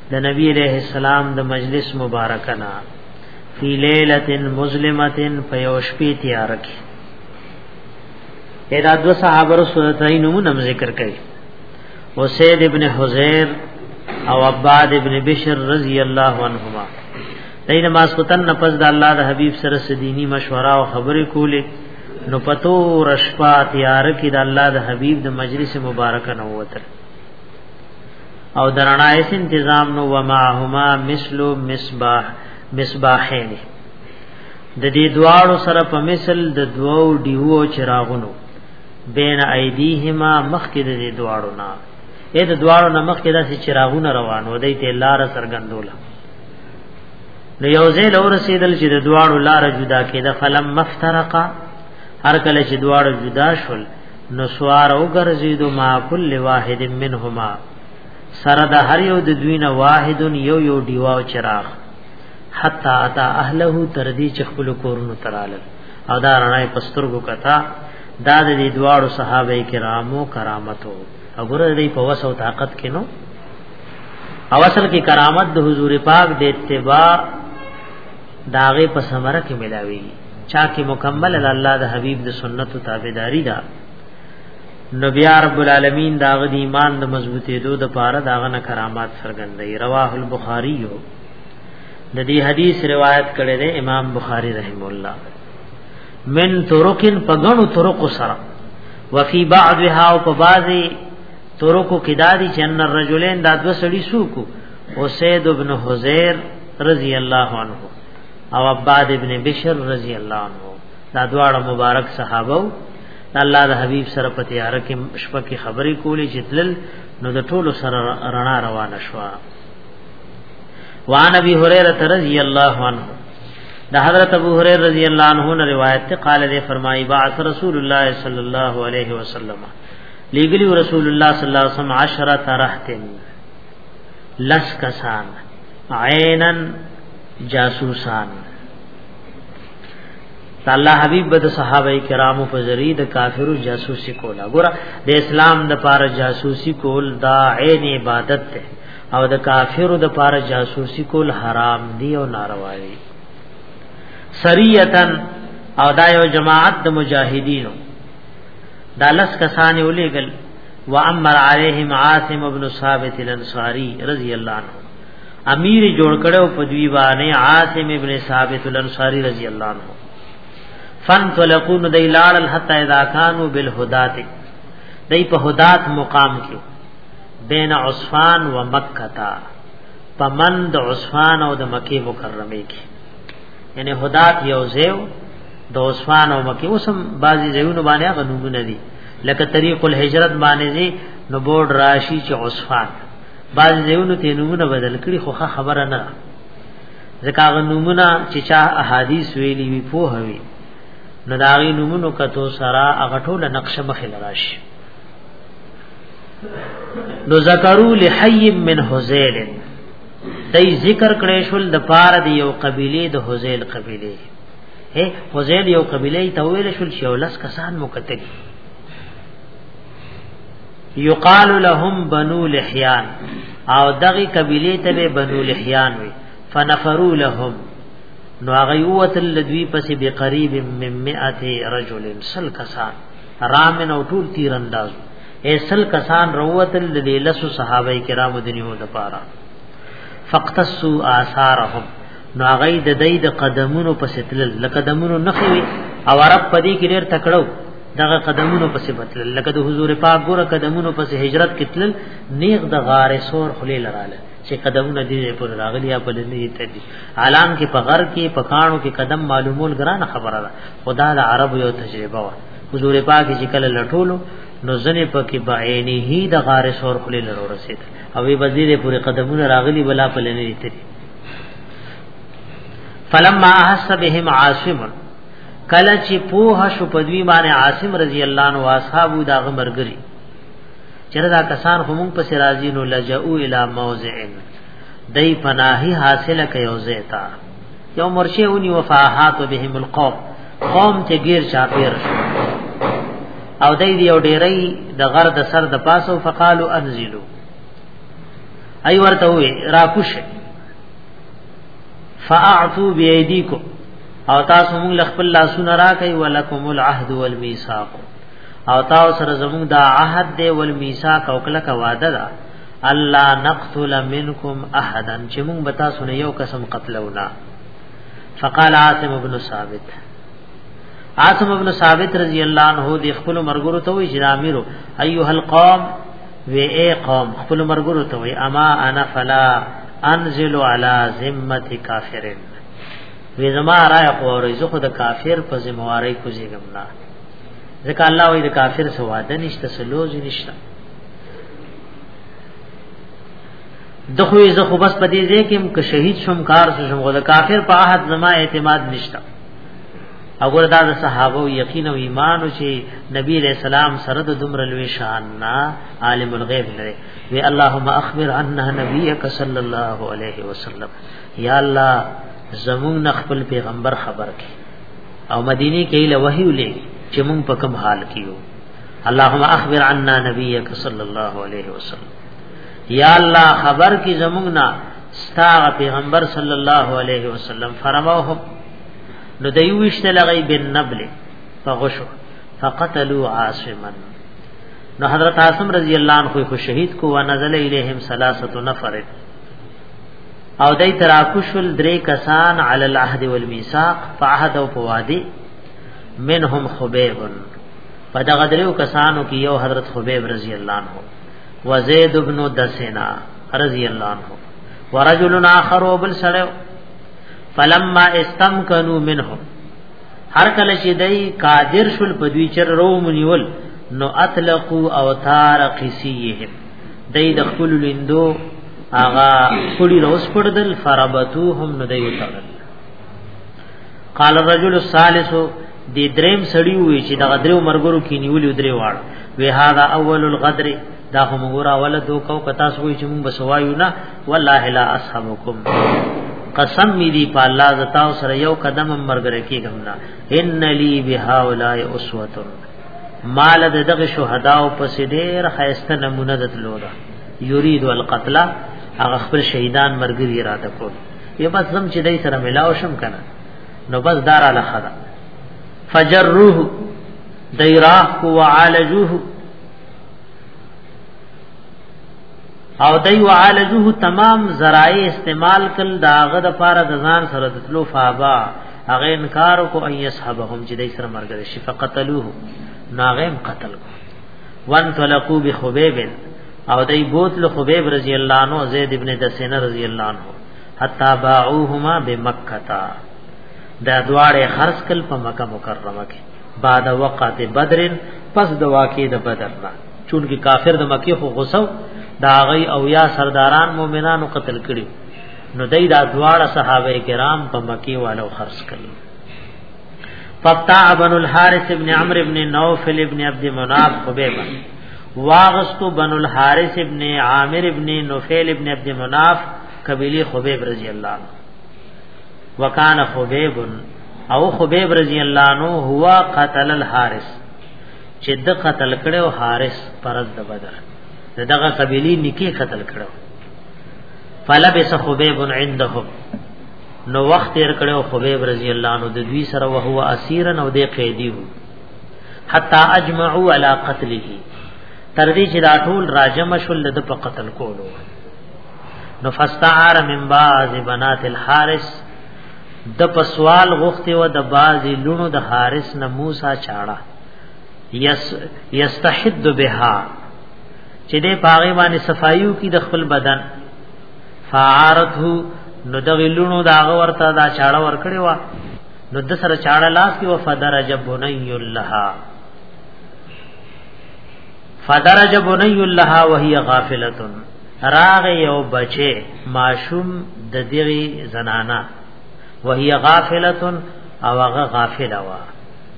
د نبی علیہ السلام د مجلس مبارکنا فی لیلۃ مظلمۃ فیوشپی تیارک ادا دو صحابه رسول الله نوم نم ذکر کړي اسید ابن حذیر او عباد ابن بشر رضی الله عنهما دین ما سوتن نفس د الله د حبیب سره سدینی مشوره او خبرې کولې نو پتو رشپا تیار کې د الله د حبیب د مجلس مبارک نه وته او درنا اس انتظام نو ومعهما مثل مصباح مصباحین د دې دواړو سره په مثل د دوو دیو چراغونو بین ایدیهما مخکې د دې دواړو نه اې د دواړو نه مخکې داسې چراغونه روانو دی ته لار سرګندوله نو یو ځای لور رسیدل چې د دواړو لار جدا کېده فلم مفترقا هر کله چې دواړو جدا شول نسوار او ګرځیدو ما کل واحد منهما سره د هر یو د دوی نه واحد یو یو دیوا او چراغ حتا اتا اهله تر دې چې خپل کورونو تراله او دا رڼا پسترګو کتا دا د دې دواړو صحابه کرامو کرامتو وګوره دې په وس او طاقت کې نو او اصل کې کرامت د حضور پاک د اتباع داغه په سمره کې ملاوي چا کې مکمل الله د حبيب د سنت تابعداري ده نو بیا رب العالمین دا غد ایمان د مضبوطې دو د پاره دا غنه کرامات سرګندې رواه البخاری یو د دې حدیث روایت کړي دی امام بخاری رحم الله من ترکن پغنو ترک سره وفي بعضها او په بعضي ترکو کې دادی چې ان الرجلین دا دو سړي سوکو حسید ابن حزیر رضی الله عنه او عباد ابن بشر رضی الله عنه دا دواړه مبارک صحابه الله د حبیب سره په تیار کې شپه کې خبرې کولې چې تل نو د ټولو سره رڼا روانه شو وان ابي هريره رضی الله عنه د حضرت ابو هريره رضی الله عنه نه روایت ته قال دې فرمایي بعث رسول الله صلی الله علیه وسلم لګلی رسول الله صلی الله علیه وسلم عشرة رهتن لس کسان عینن جاسوسان دا الله حبیب بد صحابه کرامو په ذری د کافرو جاسوسی کولا ګور د اسلام د پار جاسوسی کول دا عین عبادت ته او د کافرو د پار جاسوسی کول حرام دی او ناروا دی سریتن او دا یو جماعت د مجاهدینو دا لس کسان ولېګل وامر علیهم عاصم ابن ثابت الانصاری رضی الله عنه امیر جوړ کړو په دوی باندې عاصم ابن ثابت الانصاری رضی الله عنه فن تلقون دی لاړل حتا اذا كانوا بالهدات دی په هدات مقام کې بین عصفان و مکه تا پمند عصفان او د مکه مکرمه کې یعنی هدات یو زیو د عثمان او مکی اوسم بعضی زیونه باندې غنومونه دي لکه طریق الهجرت باندې نو بورډ راشي چې عثمان بعض دیونو ته نمونه بدل کړي خو خبره نه ځکه غ نمونه چې چا احادیث ویلي وي په هوي نو دا غي نمونه کتو سرا هغه ټول نقشه مخې لراش نو ذکرو لحی من حزیل دای ذکر کړي شول د پار دی یو قبيله د حزیل قبيله هه حزیل یو قبيله ته ویل شول شولس کسان مقتل یقال لهم بنو لحیان او دغه قبیله ته به بنو لحیان وي فنفروا لهم نو هغه یوت لدوی پس به قریب من 100 رجل سل کسان رامن او ټول تیر انداز ایسل کسان روت لدی لسو صحابه کرامو دنیو د پاره فقتصوا آثارهم نو هغه د دې د قدمونو په ستل لکه دمونو نخوي او عرب پدې کې ډېر تکړو دغه قدمونو په صفت لکه د حضور پاک ګوره قدمونو په هجرت کتل نیغ د غار سور خلی لراله چې قدمونه دې پر راغلي په لنی ته دي عالم کې په غر کې په کانو کې قدم معلومول ګران خبره ده خدا د عرب یو تجربه و حضور پاک چې کله لټولو نو ځنې پکې بعینه د غار سور خلی لرو رسید او وی وزیر پورې قدمونه راغلي بلا په لنی ته فلما احس بهم عاصم کله چې پوه شو په دوی باندې عاصم رضی الله عنه اصحابو دا غمرګری چیرې دا کسان هم په سرازی نو لجؤ الی موضع دای پناهی حاصله کوي او زیتا یو مرشی اونی وفاحات بهم القوم قوم چې غیر چاپیر او دای دی او ډیرې د غر د سر د پاسو فقالو انزلوا ای ورته وی راکوش فاعتو بيديکم او تاسو موږ لخپل لاسونه راکې ولکم العهد والميثاق او تاسو سره زموږ دا عهد دی والميثاق او کله کا وعده ده الله نقتل منکم احدا چې موږ به تاسو نه یو قسم قتلونا فقال عاصم ابن ثابت عاصم ابن ثابت رضی الله عنه د خپل مرګرو ته وی جرامرو ایها القوم وی اے قوم خپل مرګرو ته وی اما انا فلا انزل علی ذمه کافرن وی زما را خو رزق د کافر په ذمہواری کوزیګم نه ځکه الله وی د کافر سو واده نشته سلوز نشته دخو یې زخو بس پدې ځکه چې شهید شوم کار شوم غو د کافر په عهد زما اعتماد نشته اگر دا د صحابه او یقین او ایمان چې نبی علیہ السلام سره د دمر لوی شان نا عالم الغیب لري وی اللهم اخبر عنا نبیک صلی الله علیه وسلم یا الله زمون خپل پیغمبر خبر کی او مدینه کې له وحی ولې چې مون په کوم حال کې یو اللهم اخبر عنا نبیک صلی الله علیه وسلم یا الله خبر کی زمون نا ستا پیغمبر صلی الله علیه وسلم فرماو نو د یو وشته لغی بن نبل فغشو فقتلوا عاصما نو حضرت عاصم رضی الله عنه خو شهید کو و نزل الیہم ثلاثه نفر او دای تراکشل درې کسان علی العهد والمیثاق فعهد او فوادی منهم خبیب په دغه دریو کسانو کې یو حضرت خبیب رضی الله عنه و زید ابن دسنا رضی الله عنه ورجل اخر وبل سره فلما استمکنو منهم هر کله چې دای قادر شول په دوی چر رو منیول نو اطلقو او تار قسیهم دای د خپل لیندو آغا خلی روس پردل فربتوهم نو دای وتړل قال الرجل الثالث دی دریم سړی وی چې دغه درو مرګرو کې نیولې درې واړ وی هاذا اول الغدر دا هم ګور اوله دوکاو کتا سوې چې مونږ بسوایو نه والله لا اصحابکم قسم می دی په الله زتا سره یو قدم مرګره کیږم نه ان لی بها اولای اسوه مال د دغه شهدا او پس ډیر خیسته نمونه د تلودا یرید القتل هغه خپل شهیدان مرګری اراده کو یو بس زم چې دای سره ملاو شم کنه نو بس دار علی خدا فجروه دیراه کو وعالجوه او دی وعالجه تمام ذرای استعمال کل داغه د پاره د ځان سره د تلو فابا هغه انکار کو ان یصحبهم چې دای سره مرګ شي فقتلوه ناغم قتل کو وان تلقو بخبیب او دای بوت له خبیب رضی الله عنه زید ابن دسنه رضی الله عنه حتا باعوهما بمکه تا دا دواړه خرڅ کل په مکه مکرمه کې بعد وقات بدر پس د واقع د بدر نه چون کې کافر د مکه خو غوسو دا غي او یا سرداران مؤمنانو قتل کړي نو دای دا دواړه صحابه کرام په مکی والو خرڅ کړي فتا بن الحارث ابن عمرو ابن نوفل ابن عبد مناف خبیبه واغستو بن الحارث ابن عامر ابن نوفل ابن عبد مناف قبیلی خبیب رضی اللہ عنہ وکان خبیب او خبیب رضی اللہ عنہ ہوا قتل الحارث چې د قتل کړو حارث پرز د بدر دغه قبيله نکي قتل کړو فلبس خبيب عندهم نو وخت تیر کړو خبيب رضی الله عنه د دوی سره او هو اسیر نو د قیدی وو حتا اجمعوا على قتله تر دې چې دا ټول راجم شول د په قتل کولو نو فاستعار من بعض بنات الحارث د پسوال غوخته و د بعضی لونو د حارث نه موسی چاړه یس یستحد بها چې دې پاغه باندې صفایو کې د خپل بدن فعارته نو د غلونو دا ورته دا چاړه ور کړی و نو د سره چاړه لاس کې و فدرج بنی لها فدرج بنی لها وهي غافله راغ یو بچي ماشوم د دغه زنانا وهي غافله او هغه غافله وا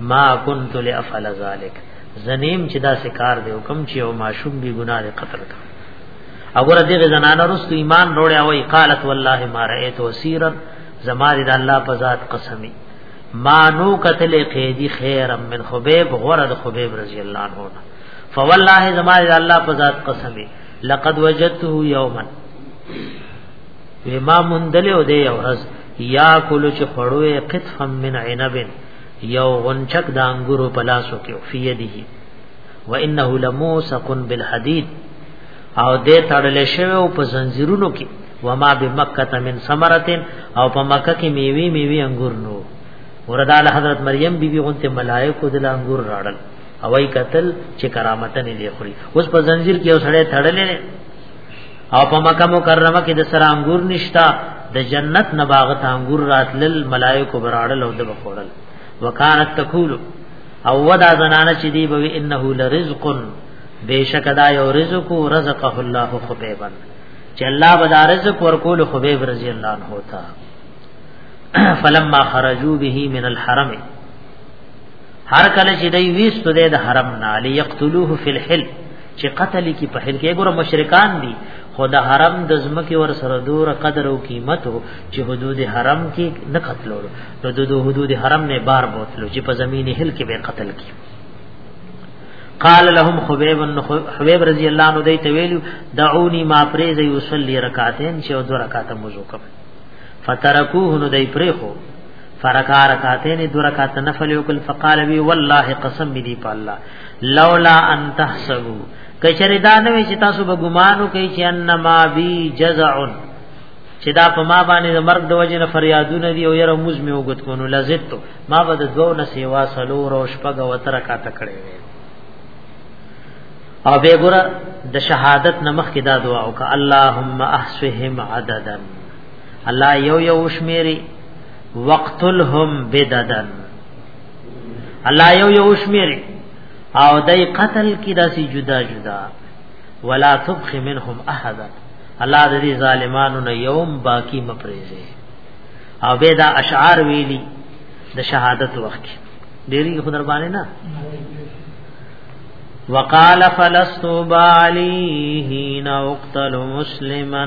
ما كنت لافعل ذلك زنیم چې دا سکار دی حکم چې او معشوم بی ګناه دی قتل کړ اور دې زنانه رست ایمان روړیا وای قالت والله ما رأيت وسيرا زما دې الله په ذات قسمی ما نو قتل قیدی خیر من خبیب غرد خبیب رضی الله عنه فوالله زما دې الله په ذات قسمی لقد وجدته يوما وما مندل او دې اورز یا کولو چې خړوې قطفا من عنب یو غنچک د انګورو په لاسو کې فی یده وانه لموسق بالحدید او دې تړل شوی او په زنجیرونو کې وما بمکه من ثمره او په مکه کې میوي میوي انګور نو وردال حضرت مریم بیبي غونته ملائکه د انګور راړل او ای قتل چې کرامتن لري خوري اوس په زنجیر کې اوسړې تړلې او په مکه مکرمه کې د سره انګور نشتا د جنت نه باغ ته انګور راتلل ملائکه براړل او د بخورل وکانت تقول او ودا زنانه چې دی به انه لرزق بیشک دا یو رزق او رزقه الله خبيبا چې الله بدا رزق ورکول خبيب رضی الله عنه ہوتا فلما خرجوا به من الحرم هر کله چې دوی ویستو دی د حرم نه علی یقتلوه فی الحل چې قتل کی په حل کې ګوره مشرکان دي خو د حرم د زمکه ور سره دور قدر او قیمت چې حدود حرم کې نه قتلول نو د حدود حرم نه بار بوتلو چې په زمین حل کې به قتل کی قال لهم خبيب خبيب رضی الله عنه دوی ته ویلو دعوني ما پرې زي وصلي رکعتين چې دو رکعات مزو کوم فترکوه نو دوی پرې خو فرکا رکعتین دو رکعت نفل وکل فقال وی والله قسم دی په الله لولا ان تحسبوا کچری دا نه چې تاسو به ګمانو کوي چې انما بی جزع چې دا په ما باندې د مرګ د وجې نه فریادونه دي او یره موز می وګت کو نو لزت ما به د دوه نه سیوا سلو رو شپګه وتر کا تکړه او به ګره د شهادت نمخ کې دا دعا وکړه اللهم احسهم عددا الله یو یو شمیري وقتلهم بددن الله یو یو شمیري او دای قتل کی داسي جدا جدا ولا تبخ منهم احد الله د دې ظالمانو نه یوم باقی مپریزه او به دا اشعار ویلی د شهادت وخت ډیری خدای باندې نه وقال فلست بالي حين اقتل مسلما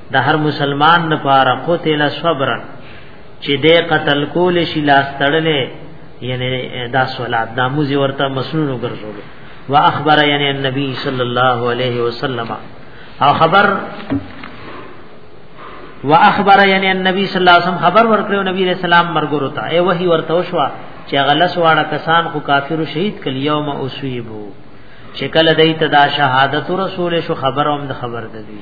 د هر مسلمان لپاره قتل صبرا چې دې قتل کول شي لاس تړلې یعنی دا صلات دا موزي ورته مسنون وګرځول واخبر یعنی النبي صلی الله علیه وسلم او خبر واخبر یعنی النبي صلی الله علیه وسلم خبر ورکړو نبی رسول الله مرګ ورته ای وਹੀ ورته وشوا چې غلس واړه کسان خو کافر شهید کل یوم اوسیبو چې کله دای ته دا شهادت رسول شو خبر هم د خبر د دی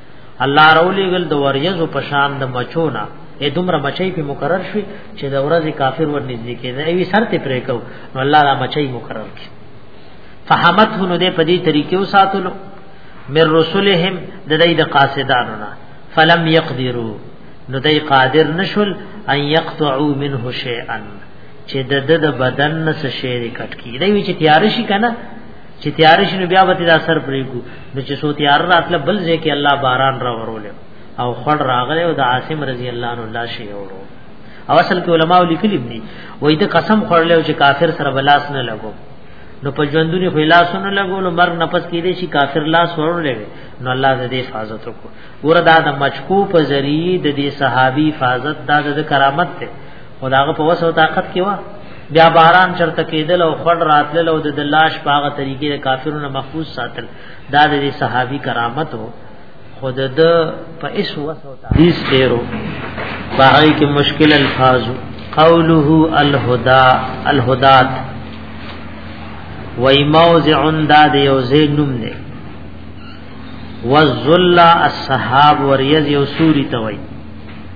الله رولی گل د وریزو پشان د مچونا اې دومره مچي په مقرر شي چې د ورځې کافر ور نږدې کېږي ایوي سر ته پرې کو نو الله را مچي مقرر کړي فهمت هنو دې په دې طریقې وساتلو من رسولهم د دې د قاصدانو نه فلم يقدروا نو دې قادر نشول ان يقطعوا منه شيئا چې د د بدن نس شي کټ کی دی چې تیار شي کنه چې تیار شنو بیا به دا سر پرې کو نو چې سو تیار راتله بل ځای کې الله باران را ورول او خړ راغله او د عاصم رضی الله عنه الله شي اورو او اصل کې علما لیکلي دي وای ته قسم خورلې چې کافر سره بلاس نه لګو نو په ژوندونی خو لاس نه لګو نو مرګ نفس کې دي چې کافر لاس ورولې نو الله دې حفاظت وکړو وردا د مچکو په ذریعہ د دې صحابي حفاظت دا د کرامت ته خداغه په وسو طاقت کې وا بیا باران چرته کېدل او خړ راتل او د دلاش پاغه طریقې د کافرونو محفوظ ساتل دا د صحابي کرامت وو خود د په اس وسو حدیث ډیرو باغی کې مشکل الفاظ قوله الهدى الهدات وای موضع دا د یو زین نوم دی والذل الصحاب وریز یو سوري توي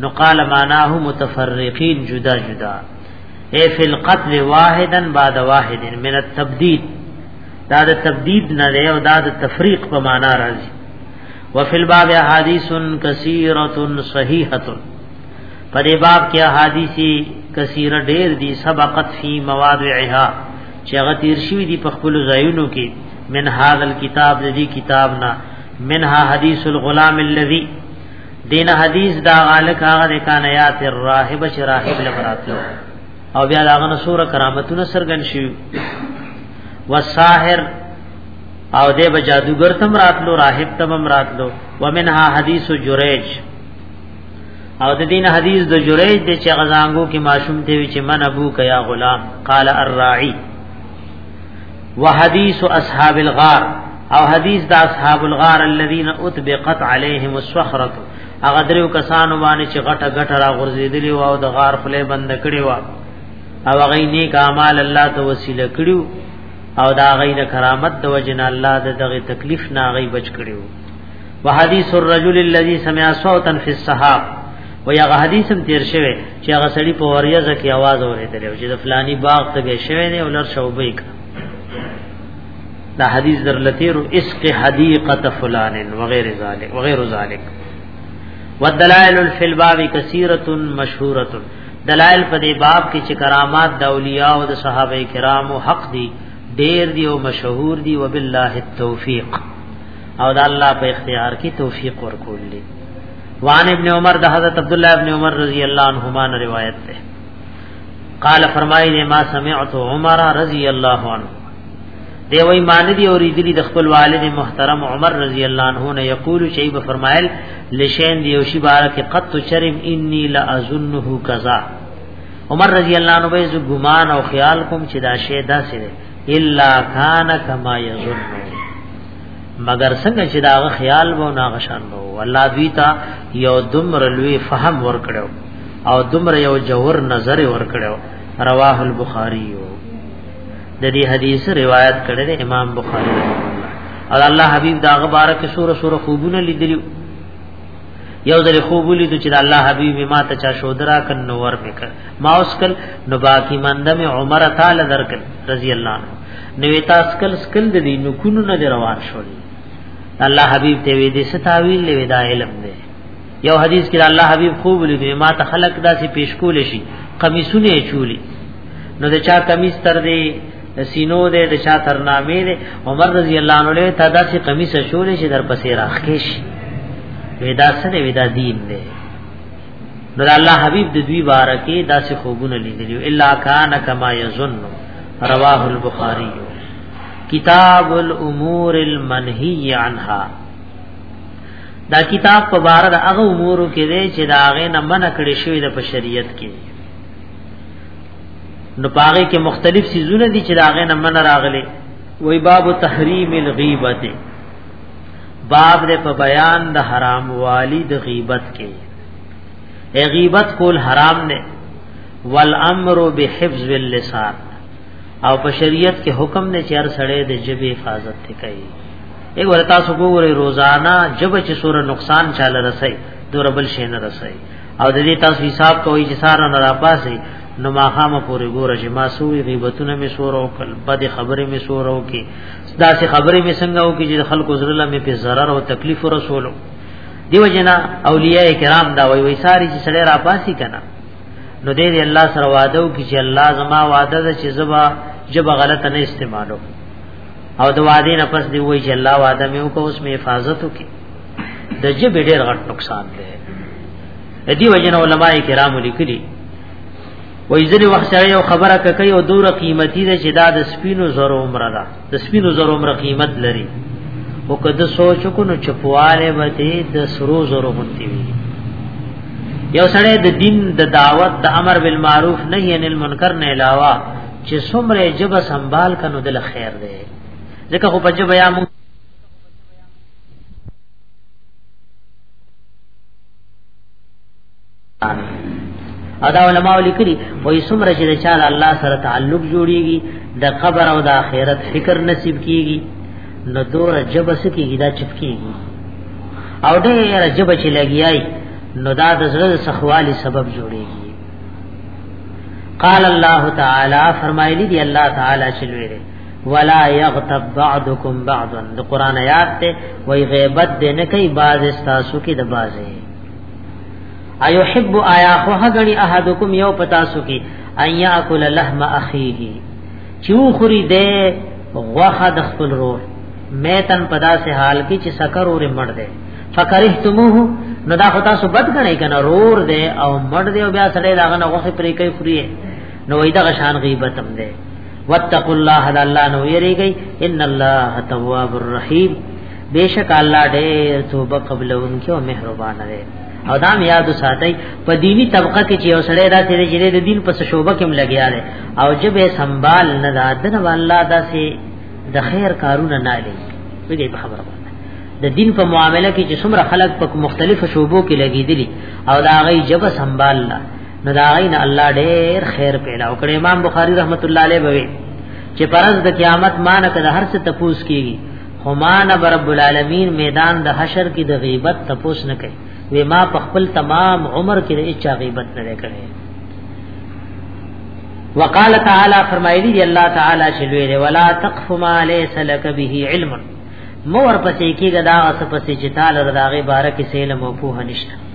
نو قال معناه متفرقين جدا جدا اي في القتل واحدا بعد واحد من التبديد دا د تبدید نه دی او دا د تفریق په معنا راځي وفي الباب احاديث كثيره صحيحه پر باب کې احاديثي کثیره ډېر دي سبقت فی مواضعها چې هغه تیر شوی دي په خپل ځایونو کې من هاذ الكتاب دې کتاب نه منها حدیث الغلام الذي دین حدیث دا غالک هغه د کان یات الراهب چې راهب لبراتلو او بیا داغه نصور کرامتونه سرګن شي وساحر او دې به جادوګر تم راتلو راهب تم راتلو ومنها حدیث جریج او د دین حدیث د جریج د چې غزانګو کې ماشوم ته وی چې من ابو کیا غلام قال الراعی وحديث اصحاب الغار او حدیث د اصحاب الغار الذين اتبقت عليهم الصخره هغه درو کسانو باندې چې غټه غټه را غورځېدلی او د غار خله بند کړی و او هغه نیک اعمال الله ته وسیله کړو او دا غي د کرامت د وجنه الله د دغه تکلیف نه غي بچ کړو وحديث الرجل الذي سمع صوتا في السحاب ويغه حدیث هم تیر شوی چې هغه سړی په وریځ کې आवाज اورېدل او چې د فلانی باغ ته به شوی دی ولر شوبې کا دا حدیث در لتیر اسق حدیقه فلان وغیر ذلک وغیر ذلک والدلائل فی الباب کثیره مشهوره دلائل په دې باب کې چې کرامات د اولیاء او د صحابه کرامو حق دي ډېر دي او مشهور دي وبالله التوفیق او د الله په اختیار کې توفیق ورکول دي وان ابن عمر د حضرت عبد الله ابن عمر رضی الله عنهما روایت ده قال فرمایي دې ما سمعت عمر رضی الله عنه دی وای مان دی اوریدلی د خپل والد محترم عمر رضی الله عنه نه یقول شیب فرمایل لشین دی او شی بارک قط شرم انی لا اظنه کذا عمر رضی الله عنه به ګمان او خیال کوم چې دا شی دا سره الا کان کما یظن مگر څنګه چې دا خیال وو نا غشان وو الله دوی ته یو دمر لوی فهم ورکړو او دمر یو جوور نظر ورکړو رواه البخاری د دې حدیث روایت کړی دی امام بخاری رحمه الله او الله حبیب دا غبارک سوره سوره خوبونه لیدلی یو ځل خوب ولید چې الله حبیب ما ته چا شودرا کن نو ور میکر ما اوسکل نو باقی مند می عمر تعالی درکل رضی الله عنه نو تاسو کل سکل د دې نو کونو نه روان شول الله حبیب ته وی دې ستاویل له ودا علم دی یو حدیث کې الله حبیب خوب ولید ما ته خلق داسې پیش کول شي قمیصونه چولی نو د چا قمیص تر دې د سینو دې د شا ترنامې دې عمر رضی الله عنه له تدا سي قمیص شولې چې در پسې راخېش ودا سره ودا دین دې نو الله حبیب د دوی بارکه داسې خوبونه لیدلی الا کان کما یظن رواه البخاری کتاب الامور المنهی عنها دا کتاب په بار د هغه امور کې دی چې دا هغه نه منع کړی شوی د شریعت کې نو پاغه کې مختلف سيزونه دي چې داغه نه من راغلي وای باب تحریم الغیبت باب دې په بیان د حرام والی د غیبت کې ای غیبت کول حرام نه والامر بحفظ اللسان او په شریعت کې حکم نه چیر سړې د جبې حفاظت ته کوي ایک ورتا سو ګورې روزانه جب چې سور نقصان چاله رسي دوربل شي نه رسي او د دې تاسو حساب کوئ چې سارا نه راپاسي نو ما خامه پورې ګوره چې ما سوې غیبتونه می سور او کل بد خبره می سور او کې دا سه خبره می څنګه او کې چې خلکو زړه له می په zarar او تکلیف رسولو دیو جنا اولیاء کرام دا وی وی ساری چې سړی را پاسي کنه نو دې دې الله سره وعده وکړي چې الله زما وعده ده چې زبا جب غلط نه استعمالو او د وعده نه پس دی وی چې الله وعده مې وکړ اوس مې حفاظت وکړي د جبې ډېر غټ نقصان دی د دې وجه نه علما کرام لیکلي وای ځلې وخت سره یو خبره کوي او دوره قیمتي ده چې دا د سپینو زر عمر ده د سپینو زر عمر قیمت لري او که د سوچ کو نو چپواله به د سرو زر غونتی وي یو سره د دین د دعوت د امر بالمعروف نهی عن المنکر نه علاوه چې څومره جب سنبال کنو دل خیر ده ځکه خو په جب یا مو او دا علماء لیکلي وای سمره چې چا الله سره تعلق جوړیږي د قبر او د آخرت فکر نصیب کیږي نو دور جب سکیږي دا چپکیږي او ډېر جب چې لګیای نو دا د زړه سخوالي سبب جوړیږي قال الله تعالی فرمایلی دی الله تعالی چلوي ولا یغتب بعضکم بعضا د قران آیات ته وای غیبت دې نه کوي باز تاسو کې د بازه ایحب آیا خو هغنی احدکم یو پتا سو کې ایا اکل لحم اخیه چو خری دې غوخه د خپل روح میتن پدا سے حال کی چې سکر اور مړ دے فکرهتموه نو دا خدا سو بد غنی کنه رور دے او مړ دے او بیا سړی داغه نه غوخه پرې کوي خوري نو وای دا غشان غیبت هم دے واتقوا الله د الله نو یریږي ان الله تواب الرحیم بیشک الله ډېر توبه قبل انکه او مهربان دی او دا یاد ساتي په دینی طبقه کې چې اوسړی دا تیرې جری د دین په شوبه کې لګیا دی او جبه سنبال نه دا دنه الله داسې د خیر کارونه نه لې وګي په خبره د دین په معاملې کې چې څومره خلک په مختلفو شوبو کې لګیدلی او دا غي جبه سنبال نه نو دا غین الله ډیر خیر پیدا وکړي امام بخاری رحمت الله علیه بوي چې پرز د قیامت مان کده هر څه تپوس کیږي همان رب العالمین میدان د حشر کې د غیبت تپوس نه کوي وی ما په خپل تمام عمر کې د اچا غیبت نه کړي وقال تعالی فرمایلی دی الله تعالی چې لوی دی ولا تقف ما ليس لك به علم مور پسې کېږي دا اس پسې چې تعالی رضاغه بارکه سیل مو په هنشته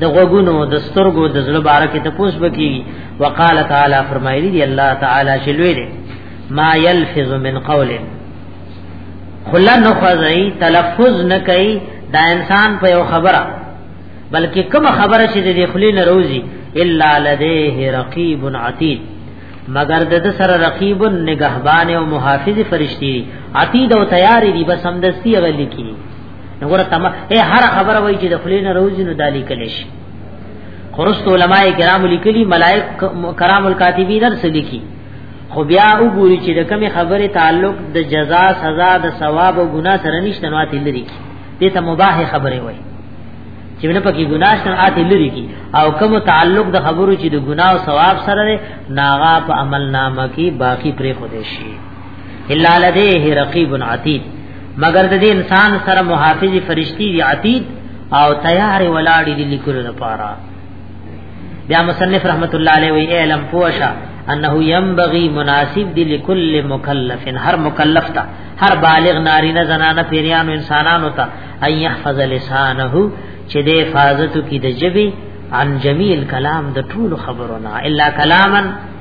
د غوګونو د سترګو د زړه باره کې تپوس بکی وقال تعالی فرمایلی دی الله تعالی چې لوی دی ما يلفظ من قول خلا نخذای تلفظ نکای دا انسان په یو خبره بلکې کوم خبره چې د خلی نه روزي الا لديه رقيب عتيد مگر د د سره رقیب نگهبان او محافظ فرشتي عتید او تیاری دی بس همدستی غل کی نګور تم اے هر خبره وای چې د خلینو روزي نو دالی کلی شي خرست علماء کرام لیکلی ملائک کرام الکاتبین در سلی کی خو بیا وګوري چې د کمی خبره تعلق د جزا سزا د ثواب او ګناه سره نشته نو اتل لري کی دې ته مباح خبره وای چې نه پکې ګناه شته اتل لري کی او کوم تعلق د خبرو چې د ګناه او ثواب سره ناغا په عمل نامه کې باقی پرې خو دې شي الا لديه رقيب عتيد مگر د دې انسان سره محافظ فرشتي دي عتيد او تیار ولاړې دي لیکلو لپاره بیا مصنف رحمت الله علیه وی علم پوشا انه ينبغي مناسب دي لكل مكلف هر مکلف ته هر بالغ نارینه زنانه پیریانو انسانانو ته ان يحفظ لسانه چې د حفاظت کی د جبه عن جميل کلام د ټول خبرونه الا کلامن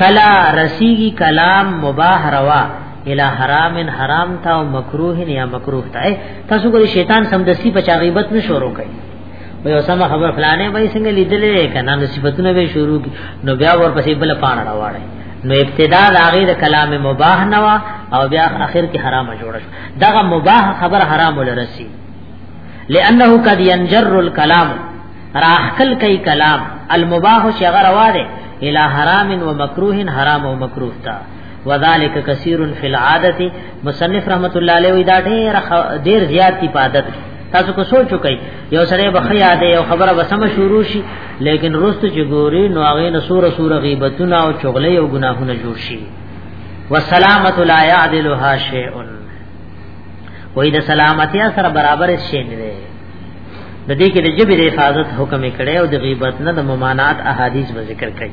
کلا رسیږي کلام مباح روا الى حرام حرام تا او مکروه یا مکروه تا تاسو ګوري شیطان سمدستی په چاغیبت نه شروع کوي وي اوسمه خبر فلانه وای څنګه لیدلې کنه نو صفاتونه به شروع کی نو بیا ورپسې بل پاڼه راوړی نو ابتدا د هغه د کلام مباح نوا او بیا اخر کې حرام جوړ شو دغه مباح خبر حرام ولرسي لانه قد ينجر الكلام راخل کوي کلام المباح شغه روا ده الى حرام و مکروه حرام و مکروه تا وذالک کثیر فی العادت مصنف رحمت الله علیه وی دا ډیر ډیر زیات دی په عادت تاسو کو سوچو کوي یو سره به یاد یو خبره به سم شروع شي لیکن رست چې ګوري نو هغه نسور سور غیبتونه او چغلې او ګناهونه جوړ شي والسلامت لا يعدلها شيء وې د سلامتی سره برابر شي نه د دې کې د جبې د حفاظت حکم کړي او د غیبت نه د ممانعت احادیث به ذکر کړي